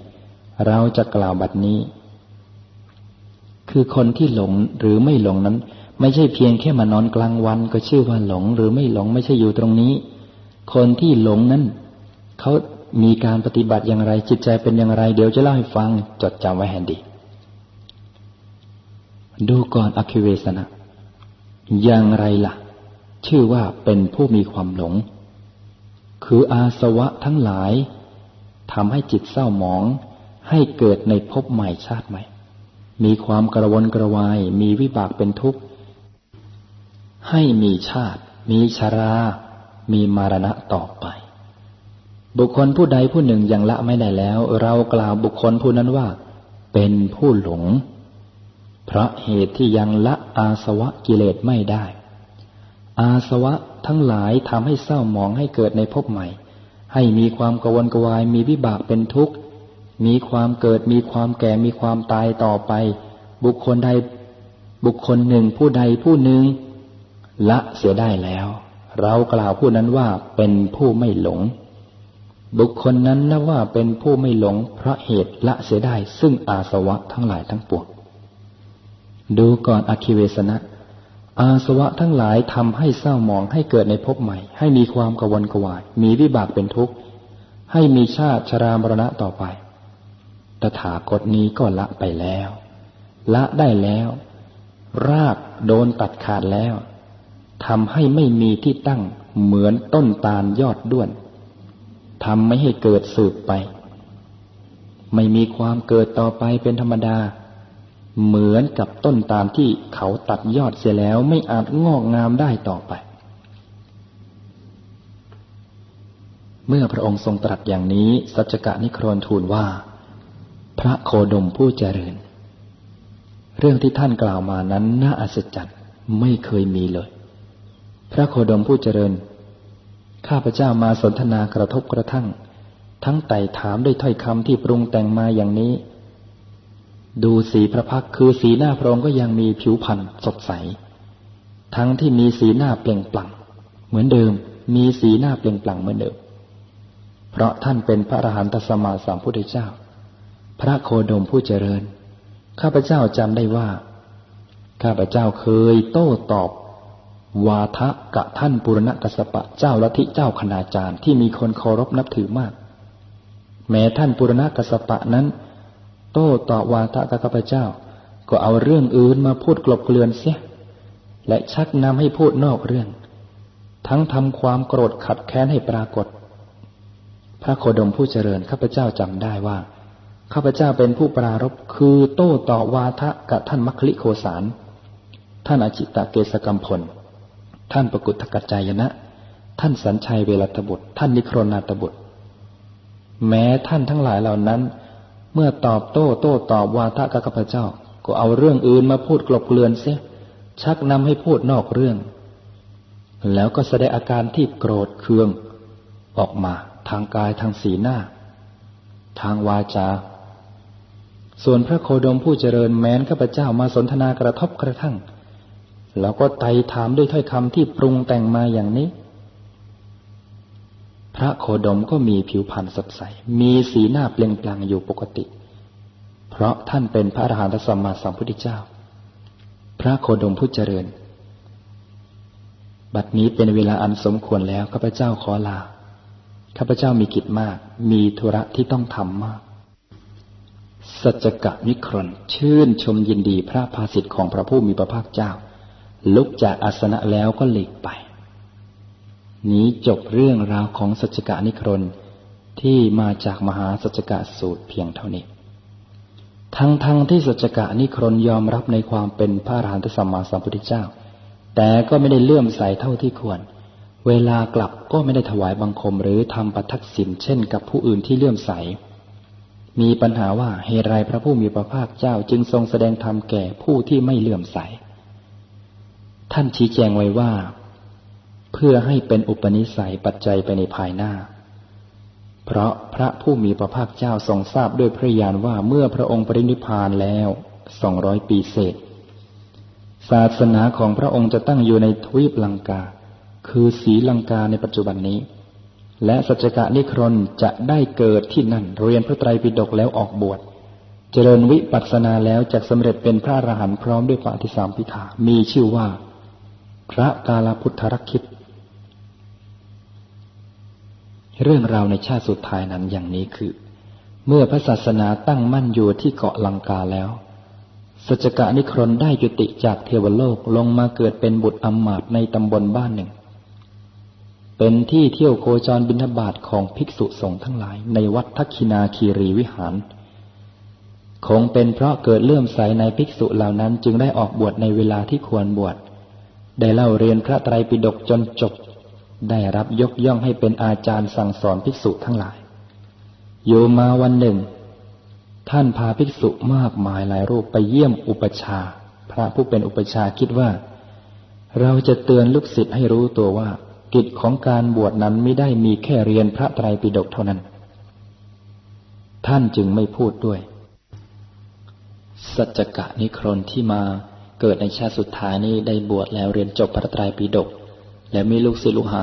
เราจะกล่าวบัดนี้ คือคนที่หลงหรือไม่หลงนั้น ไม่ใช่เพียงแค่มานอนกลางวัน ก็ชื่อว่าหลงหรือไม่หลงไม่ใช่อยู่ตรงนี้ คนที่หลงนั้นเขามีการปฏิบัติอย่างไรจิตใจเป็นอย่างไร เดี๋ยวจะเล่าให้ฟังจดจำไว้แห่งดี ดูก่อนอคิเวสนะ อย่างไรละ่ะ ชื่อว่าเป็นผู้มีความหลง คืออาสวะทั้งหลายทำให้จิตเศร้าหมองให้เกิดในภพใหม่ชาติใหม่ มีความกระวนกระวายมีวิบากเป็นทุกข์ ให้มีชาติ มีชารา มีมารณะต่อไป บุคคลผู้ใดผู้หนึ่งยังละไม่ได้แล้ว เรากล่าวบุคคลผู้นั้นว่า เป็นผู้หลง เพราะเหตุที่ยังละอาสวะกิเลสไม่ได้ อาสวะทั้งหลายทำให้เศร้าหมองให้เกิดในภพใหม่ ให้มีความกวนกวายมีวิบากเป็นทุกข์ มีความเกิดมีความแก่มีความตายต่อไป บุคคลใดบุคคลหนึ่งผู้ใดผู้หนึ่ง ละเสียได้แล้ว เรากล่าวผู้นั้นว่าเป็นผู้ไม่หลง บุคคลนั้นนะว่าเป็นผู้ไม่หลงเพราะเหตุละเสียได้ซึ่งอาสวะทั้งหลายทั้งปวง ดูก่อนอคิเวสนะ อาสวะทั้งหลายทำให้เศร้าหมองให้เกิดในภพใหม่ ให้มีความกวนกวาย มีวิบากเป็นทุกข์ ให้มีชาติชรามรณะต่อไป ตถาคตนี้ก็ละไปแล้ว ละได้แล้ว รากโดนตัดขาดแล้วทำให้ไม่มีที่ตั้งเหมือนต้นตาลยอดด้วนทำไม่ให้เกิดสืบไป ไม่มีความเกิดต่อไปเป็นธรรมดา เหมือนกับต้นตาลที่เขาตัดยอดเสียแล้วไม่อาจงอกงามได้ต่อไป เมื่อพระองค์ทรงตรัสอย่างนี้ สัจกะนิครนทูลว่า พระโคดมผู้เจริญ เรื่องที่ท่านกล่าวมานั้นน่าอัศจรรย์ไม่เคยมีเลย พระโคดมผู้เจริญ ข้าพเจ้ามาสนทนากระทบกระทั่ง ทั้งไต่ถามด้วยถ้อยคำที่ปรุงแต่งมาอย่างนี้ ดูสีพระพักคือสีหน้าพระองค์ก็ยังมีผิวพรรณสดใส ทั้งที่มีสีหน้าเปล่งปลั่ง เหมือนเดิมมีสีหน้าเปล่งปลั่งเหมือนเดิม เพราะท่านเป็นพระอรหันตสมมาสัมพุทธเจ้า พระโคดมผู้เจริญ ข้าพเจ้าจำได้ว่า ข้าพเจ้าเคยโต้ตอบ วาทะกะท่านปุรณกสปะเจ้าลัทธิเจ้าคณาจารย์ที่มีคนเคารพนับถือมาก แม้ท่านปุรณกสปะนั้น โต้ตอบวาทะกับข้าพเจ้า ก็เอาเรื่องอื่นมาพูดกลบเกลื่อนเสีย และชักนำให้พูดนอกเรื่อง ทั้งทำความโกรธขัดแค้นให้ปรากฏ พระโคดมผู้เจริญข้าพเจ้าจำได้ว่าข้าพเจ้าเป็นผู้ปรารบคือโต้ตอบวาทะกับท่านมัคคิโคสาร ท่านอจิตตเกสกรรมพล ท่านปกุตกัจจายนะ ท่านสัญชัยเวลตบุตร ท่านนิครนาตบุตร แม้ท่านทั้งหลายเหล่านั้น เมื่อตอบโต้โต้ตอบวาทะกับข้าพเจ้า ก็เอาเรื่องอื่นมาพูดกลบเกลื่อนเสียชักนำให้พูดนอกเรื่อง แล้วก็แสดงอาการที่โกรธเคือง ออกมาทางกายทางสีหน้า ทางวาจา ส่วนพระโคดมผู้เจริญแม้นข้าพเจ้ามาสนทนากระทบกระทั่ง แล้วก็ไต่ถามด้วยถ้อยคำที่ปรุงแต่งมาอย่างนี้ ระโคดมก็มีผิวพรรณสดใส มีสีหน้าเปล่งปลั่งอยู่ปกติ เพราะท่านเป็นพระอรหันตสัมมาสัมพุทธเจ้า พระโคดมผู้เจริญ บัดนี้เป็นเวลาอันสมควรแล้วข้าพเจ้าขอลา ข้าพเจ้ามีกิจมาก มีธุระที่ต้องทำมาก สัจกะนิครนชื่นชมยินดีพระภาสิทธิ์ของพระผู้มีพระภาคเจ้า ลุกจากอาสนะแล้วก็หลีกไป นี้จบเรื่องราวของสัจกะนิครนที่มาจากมหาสัจกะสูตรเพียงเท่านี้ ทั้งทั้งที่สัจกะนิครนยอมรับในความเป็นพระอรหันตสัมมาสัมพุทธเจ้า แต่ก็ไม่ได้เลื่อมใสเท่าที่ควร เวลากลับก็ไม่ได้ถวายบังคมหรือทำปัทักษิณเช่นกับผู้อื่นที่เลื่อมใส มีปัญหาว่าเหตุไรพระผู้มีพระภาคเจ้าจึงทรงแสดงธรรมแก่ผู้ที่ไม่เลื่อมใส ท่านชี้แจงไว้ว่า เพื่อให้เป็นอุปนิสัยปัจจัยไปในภายหน้า เพราะพระผู้มีพระภาคเจ้าทรงทราบด้วยพระญาณว่าเมื่อพระองค์ปรินิพานแล้วสองร้อยปีเศษ ศาสนาของพระองค์จะตั้งอยู่ในทวีปลังกา คือสีลังกาในปัจจุบันนี้ และสัจกะนิครนจะได้เกิดที่นั่นเรียนพระไตรปิฎกแล้วออกบวชเจริญวิปัสสนาแล้วจะสำเร็จเป็นพระอรหันต์พร้อมด้วยปฏิสามพิธามีชื่อว่า พระกาลพุทธรักคิด เรื่องราวในชาติสุดท้ายนั้นอย่างนี้คือ เมื่อพระศาสนาตั้งมั่นอยู่ที่เกาะลังกาแล้วสัจกะนิครนได้ยุติจากเทวโลกลงมาเกิดเป็นบุตรอมมาตในตำบลบ้านหนึ่ง เป็นที่เที่ยวโคจรบิณฑบาตของภิกษุสงฆ์ทั้งหลายในวัดทักคินาคีรีวิหาร คงเป็นเพราะเกิดเลื่อมใสในภิกษุเหล่านั้นจึงได้ออกบวชในเวลาที่ควรบวช ได้เล่าเรียนพระไตรปิฎกจนจบ ได้รับยกย่องให้เป็นอาจารย์สั่งสอนภิกษุทั้งหลาย อยู่มาวันหนึ่ง ท่านพาภิกษุมากมายหลายรูปไปเยี่ยมอุปชา พระผู้เป็นอุปชาคิดว่า เราจะเตือนลูกศิษย์ให้รู้ตัวว่า กิจของการบวชนั้นไม่ได้มีแค่เรียนพระไตรปิฎกเท่านั้น ท่านจึงไม่พูดด้วย สัจกะนิครนที่มาเกิดในชาติสุดท้ายนี้ได้บวชแล้วเรียนจบพระไตรปิฎก และมีลูกศิษย์ลูกหา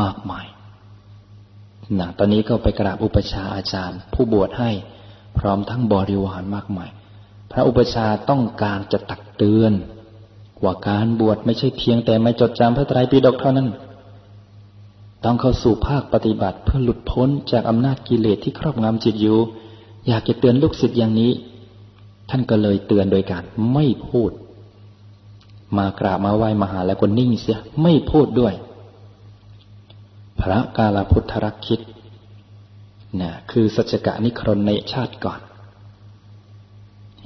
มากมายนะตอนนี้ก็ไปกราบอุปชาอาจารย์ ผู้บวชให้พร้อมทั้งบริวารมากมาย พระอุปชาต้องการจะตักเตือน ว่าการบวชไม่ใช่เพียงแต่ไม่จดจำพระไตรปิฎกเท่านั้น ต้องเข้าสู่ภาคปฏิบัติเพื่อหลุดพ้นจากอำนาจกิเลสที่ครอบงำจิตอยู่ อยากจะเตือนลูกศิษย์อย่างนี้ ท่านก็เลยเตือนโดยการไม่พูด มากราบมาไหว้มาหาแล้วก็นิ่งเสีย ไม่พูดด้วย พระกาลพุทธรักคิดนะคือสัจกะนิครนในชาติก่อน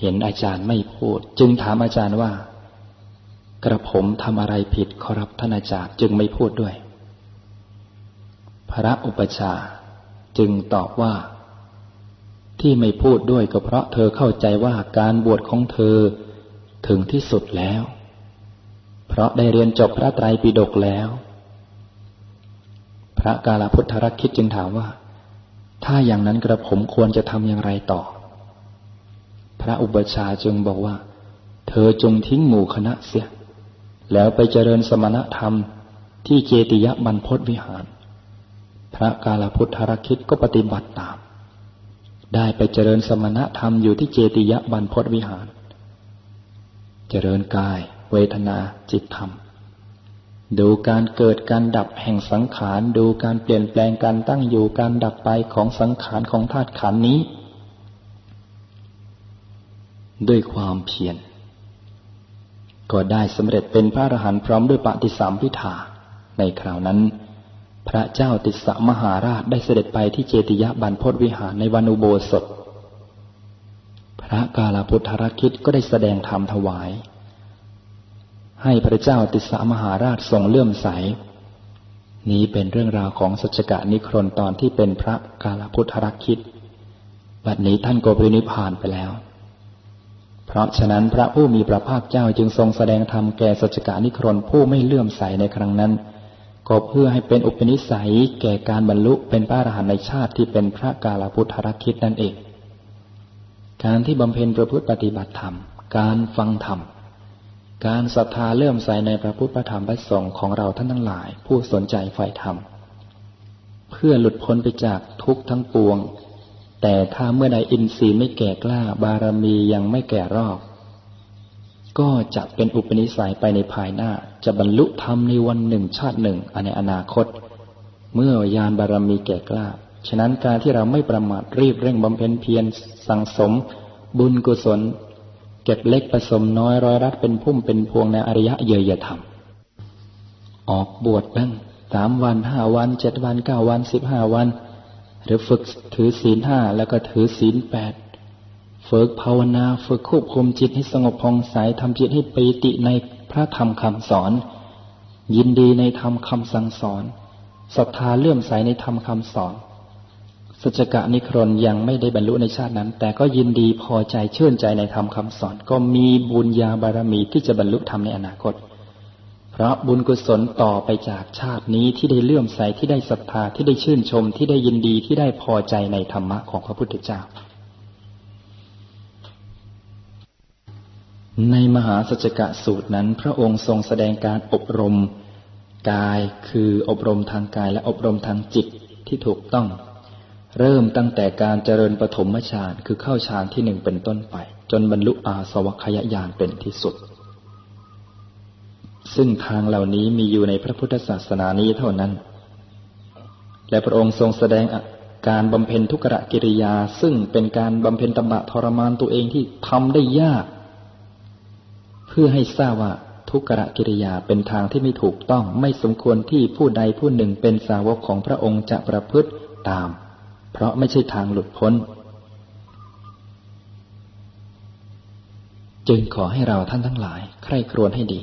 เห็นอาจารย์ไม่พูด จึงถามอาจารย์ว่า กระผมทำอะไรผิดขอรับท่านอาจารย์จึงไม่พูดด้วย พระอุปชาจึงตอบว่า ที่ไม่พูดด้วยก็เพราะเธอเข้าใจว่าการบวชของเธอถึงที่สุดแล้ว เพราะได้เรียนจบพระไตรปิฎกแล้ว พระกาลพุทธรักคิดจึงถามว่า ถ้าอย่างนั้นกระผมควรจะทำอย่างไรต่อ พระอุปชาจึงบอกว่า เธอจงทิ้งหมู่คณะเสีย แล้วไปเจริญสมณธรรมที่เจติยบรรพศวิหาร พระกาลพุทธรคิดก็ปฏิบัติตาม ได้ไปเจริญสมณธรรมอยู่ที่เจติยบรรพศวิหาร เจริญกาย เวทนาจิตธรรม ดูการเกิดการดับแห่งสังขาร ดูการเปลี่ยนแปลงการตั้งอยู่การดับไปของสังขารของธาตุขันนี้ ด้วยความเพียรก็ได้สำเร็จเป็นพระอรหันต์พร้อมด้วยปฏิสามพิธาในคราวนั้น พระเจ้าติสมหาราชได้เสด็จไปที่เจติยบันพศวิหารในวันอุโบสถ พระกาลพุทธรคิดก็ได้แสดงธรรมถวาย ให้พระเจ้าติสามหาราชทรงเลื่อมใส นี้เป็นเรื่องราวของสัจกะนิครนตอนที่เป็นพระกาลพุทธรักคิด บัดนี้ท่านโกพินิพานไปแล้ว เพราะฉะนั้นพระผู้มีพระภาคเจ้าจึงทรงแสดงธรรมแก่สัจกะนิครนผู้ไม่เลื่อมใสในครั้งนั้น ก็เพื่อให้เป็นอุปนิสัยแก่การบรรลุเป็นพระอรหันต์ในชาติที่เป็นพระกาลพุทธรักคิดนั่นเอง การที่บำเพ็ญประพฤติปฏิบัติธรรม การฟังธรรม การศรัทธาเลื่อมใสในพระพุทธธรรมพระสงฆ์ของเราท่านทั้งหลาย ผู้สนใจใฝ่ธรรม เพื่อหลุดพ้นไปจากทุกข์ทั้งปวง แต่ถ้าเมื่อใดอินทรีย์ไม่แก่กล้าบารมียังไม่แก่รอบ ก็จะเป็นอุปนิสัยไปในภายหน้า จะบรรลุธรรมในวันหนึ่งชาติหนึ่งในอนาคต เมื่อยานบารมีแก่กล้า ฉะนั้นการที่เราไม่ประมาทรีบเร่งบำเพ็ญเพียรสั่งสม บุญกุศล เก็บเล็กผสมน้อยร้อยรัดเป็นพุ่มเป็นพวงในอริยะเยยธรรม ออกบวชบ้างสามวันห้าวันเจ็ดวันเก้าวันสิบห้าวัน หรือฝึกถือศีลห้าแล้วก็ถือศีลแปดฝึกภาวนาฝึกควบคุมจิตให้สงบพองใสทำจิตให้ปีติในพระธรรมคำสอน ยินดีในธรรมคำสั่งสอนศรัทธาเลื่อมใสในธรรมคำสอน สัจกะนิครนยังไม่ได้บรรลุในชาตินั้น แต่ก็ยินดีพอใจเชื่อใจในธรรมคาสอน ก็มีบุญญาบารมีที่จะบรรลุธรรมในอนาคต เพราะบุญกุศลต่อไปจากชาตินี้ที่ได้เลื่อมใสที่ได้ศรัทธาที่ได้ชื่นชมที่ได้ยินดีที่ได้พอใจในธรรมะของพระพุทธเจ้า ในมหาสัจกะสูตรนั้น พระองค์ทรงแสดงการอบรมกายคืออบรมทางกายและอบรมทางจิตที่ถูกต้อง เริ่มตั้งแต่การเจริญปฐมฌานคือเข้าฌานที่หนึ่งเป็นต้นไป จนบรรลุอาสวัคยญาณเป็นที่สุด ซึ่งทางเหล่านี้มีอยู่ในพระพุทธศาสนานี้เท่านั้น และพระองค์ทรงแสดงการบำเพ็ญทุกขกิริยา ซึ่งเป็นการบำเพ็ญตบะทรมานตัวเองที่ทำได้ยาก เพื่อให้ทราบว่าทุกขกิริยาเป็นทางที่ไม่ถูกต้องไม่สมควรที่ผู้ใดผู้หนึ่งเป็นสาวกของพระองค์จะประพฤติตาม เพราะไม่ใช่ทางหลุดพ้น จึงขอให้เราท่านทั้งหลาย ใคร่ครวญให้ดี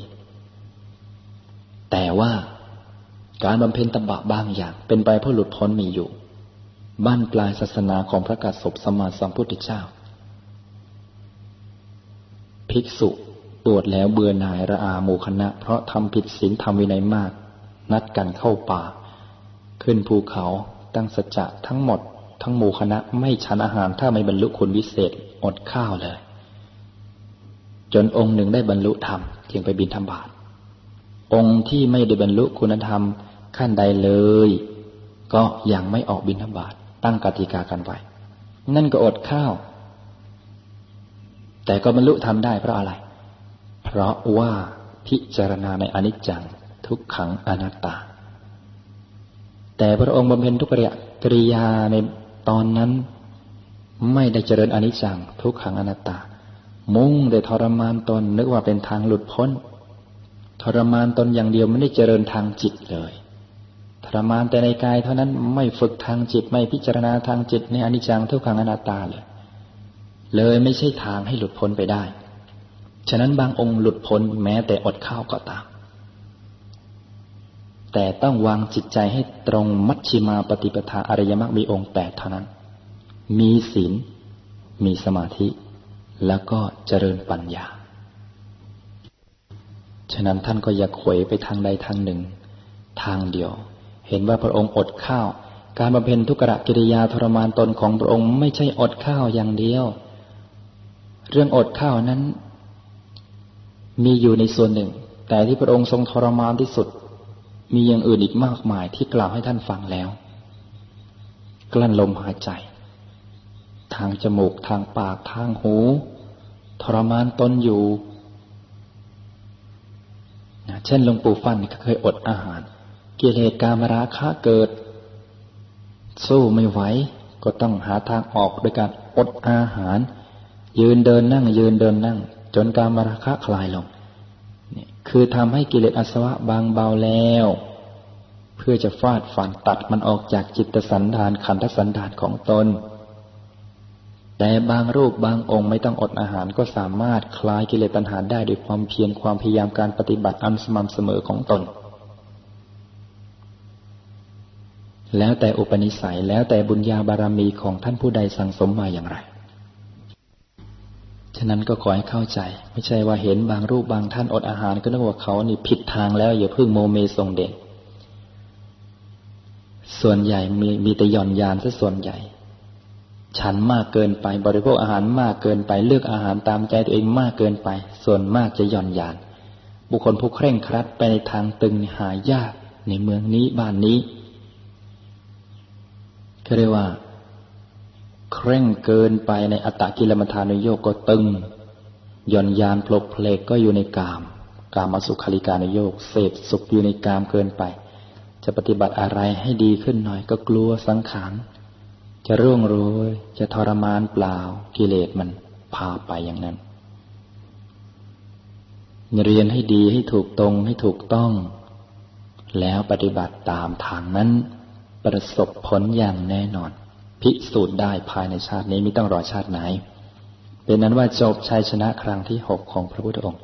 แต่ว่าการบำเพ็ญตบะบางอย่างเป็นไปเพื่อหลุดพ้นมีอยู่ บ้านปลายศาสนาของพระกาสบสมมาสัมพุทธเจ้า ภิกษุปวดแล้วเบื่อหน่ายระอาโมคณะ เพราะทำผิดศีลทำวินัยมาก นัดกันเข้าป่า ขึ้นภูเขาตั้งสัจจะทั้งหมด ทั้งหมู่คณะไม่ฉันอาหารถ้าไม่บรรลุคุณวิเศษอดข้าวเลย จนองค์หนึ่งได้บรรลุธรรมจึงไปบินธรรมบาตองค์ที่ไม่ได้บรรลุคุณธรรมขั้นใดเลย ก็ยังไม่ออกบินธรรมบาตตั้งกติกากันไว้นั่นก็อดข้าว แต่ก็บรรลุธรรมได้เพราะอะไร เพราะว่าพิจารณาในอนิจจังทุกขังอนัตตา แต่พระองค์บำเพ็ญทุกกริยาใน ตอนนั้นไม่ได้เจริญอนิจจังทุกขังอนัตตา มุ่งแต่ทรมานตนนึกว่าเป็นทางหลุดพ้น ทรมานตนอย่างเดียวไม่ได้เจริญทางจิตเลย ทรมานแต่ในกายเท่านั้นไม่ฝึกทางจิตไม่พิจารณาทางจิตในอนิจจังทุกขังอนัตตาเลย เลยไม่ใช่ทางให้หลุดพ้นไปได้ ฉะนั้นบางองค์หลุดพ้นแม้แต่อดข้าวก็ตาม แต่ต้องวางจิตใจให้ตรงมัชชิมาปฏิปทาอริยมรรคมีองค์แปดเท่านั้น มีศีล มีสมาธิ แล้วก็เจริญปัญญา ฉะนั้นท่านก็อย่าขวยไปทางใดทางหนึ่ง ทางเดียว เห็นว่าพระองค์อดข้าว การบำเพ็ญทุกขกิริยาทรมานตนของพระองค์ไม่ใช่อดข้าวอย่างเดียว เรื่องอดข้าวนั้น มีอยู่ในส่วนหนึ่ง แต่ที่พระองค์ทรงทรมานที่สุด มีอย่างอื่นอีกมากมายที่กล่าวให้ท่านฟังแล้ว กลั้นลมหายใจ ทางจมูกทางปากทางหู ทรมานตนอยู่เช่นหลวงปู่ฟันก็เคยอดอาหาร กิเลสกามราคะเกิด สู้ไม่ไหวก็ต้องหาทางออกโดยการอดอาหาร ยืนเดินนั่งยืนเดินนั่ง จนกามราคะคลายลง นี่คือทำให้กิเลสอาสวะบางเบาแล้ว เพื่อจะฟาดฟันตัดมันออกจากจิตสันดานขันธสันดานของตน แต่บางรูปบางองค์ไม่ต้องอดอาหารก็สามารถคลายกิเลสตัณหาได้ด้วยความเพียรความพยายามการปฏิบัติอันสม่ำเสมอของตน แล้วแต่อุปนิสัยแล้วแต่บุญญาบารมีของท่านผู้ใดสั่งสมมาอย่างไร ฉะนั้นก็ขอให้เข้าใจ ไม่ใช่ว่าเห็นบางรูปบางท่านอดอาหารก็นึกว่าเขานี่ผิดทางแล้ว อย่าเพิ่งโมเมทรงเด่นส่วนใหญ่มีมีแต่หย่อนยานซะส่วนใหญ่ ฉันมากเกินไปบริโภคอาหารมากเกินไปเลือกอาหารตามใจตัวเองมากเกินไป ส่วนมากจะหย่อนยาน บุคคลผู้เคร่งครัดไปในทางตึงหายากในเมืองนี้บ้านนี้ก็เรียกว่า เคร่งเกินไปในอัตตกิลมัฐานโยกก็ตึงหย่อนยานปลกเพลกก็อยู่ในกาม กามสุขาริการโยกเสพสุขอยู่ในกามเกินไป จะปฏิบัติอะไรให้ดีขึ้นหน่อยก็กลัวสังขารจะร่วงโรยจะทรมานเปล่ากิเลสมันพาไปอย่างนั้น เรียนให้ดีให้ถูกตรงให้ถูกต้อง แล้วปฏิบัติตามทางนั้น ประสบผลอย่างแน่นอน พิสูจน์ได้ภายในชาตินี้ไม่ต้องรอชาติไหน เป็นนั้นว่าจบชัยชนะครั้งที่หกของพระพุทธองค์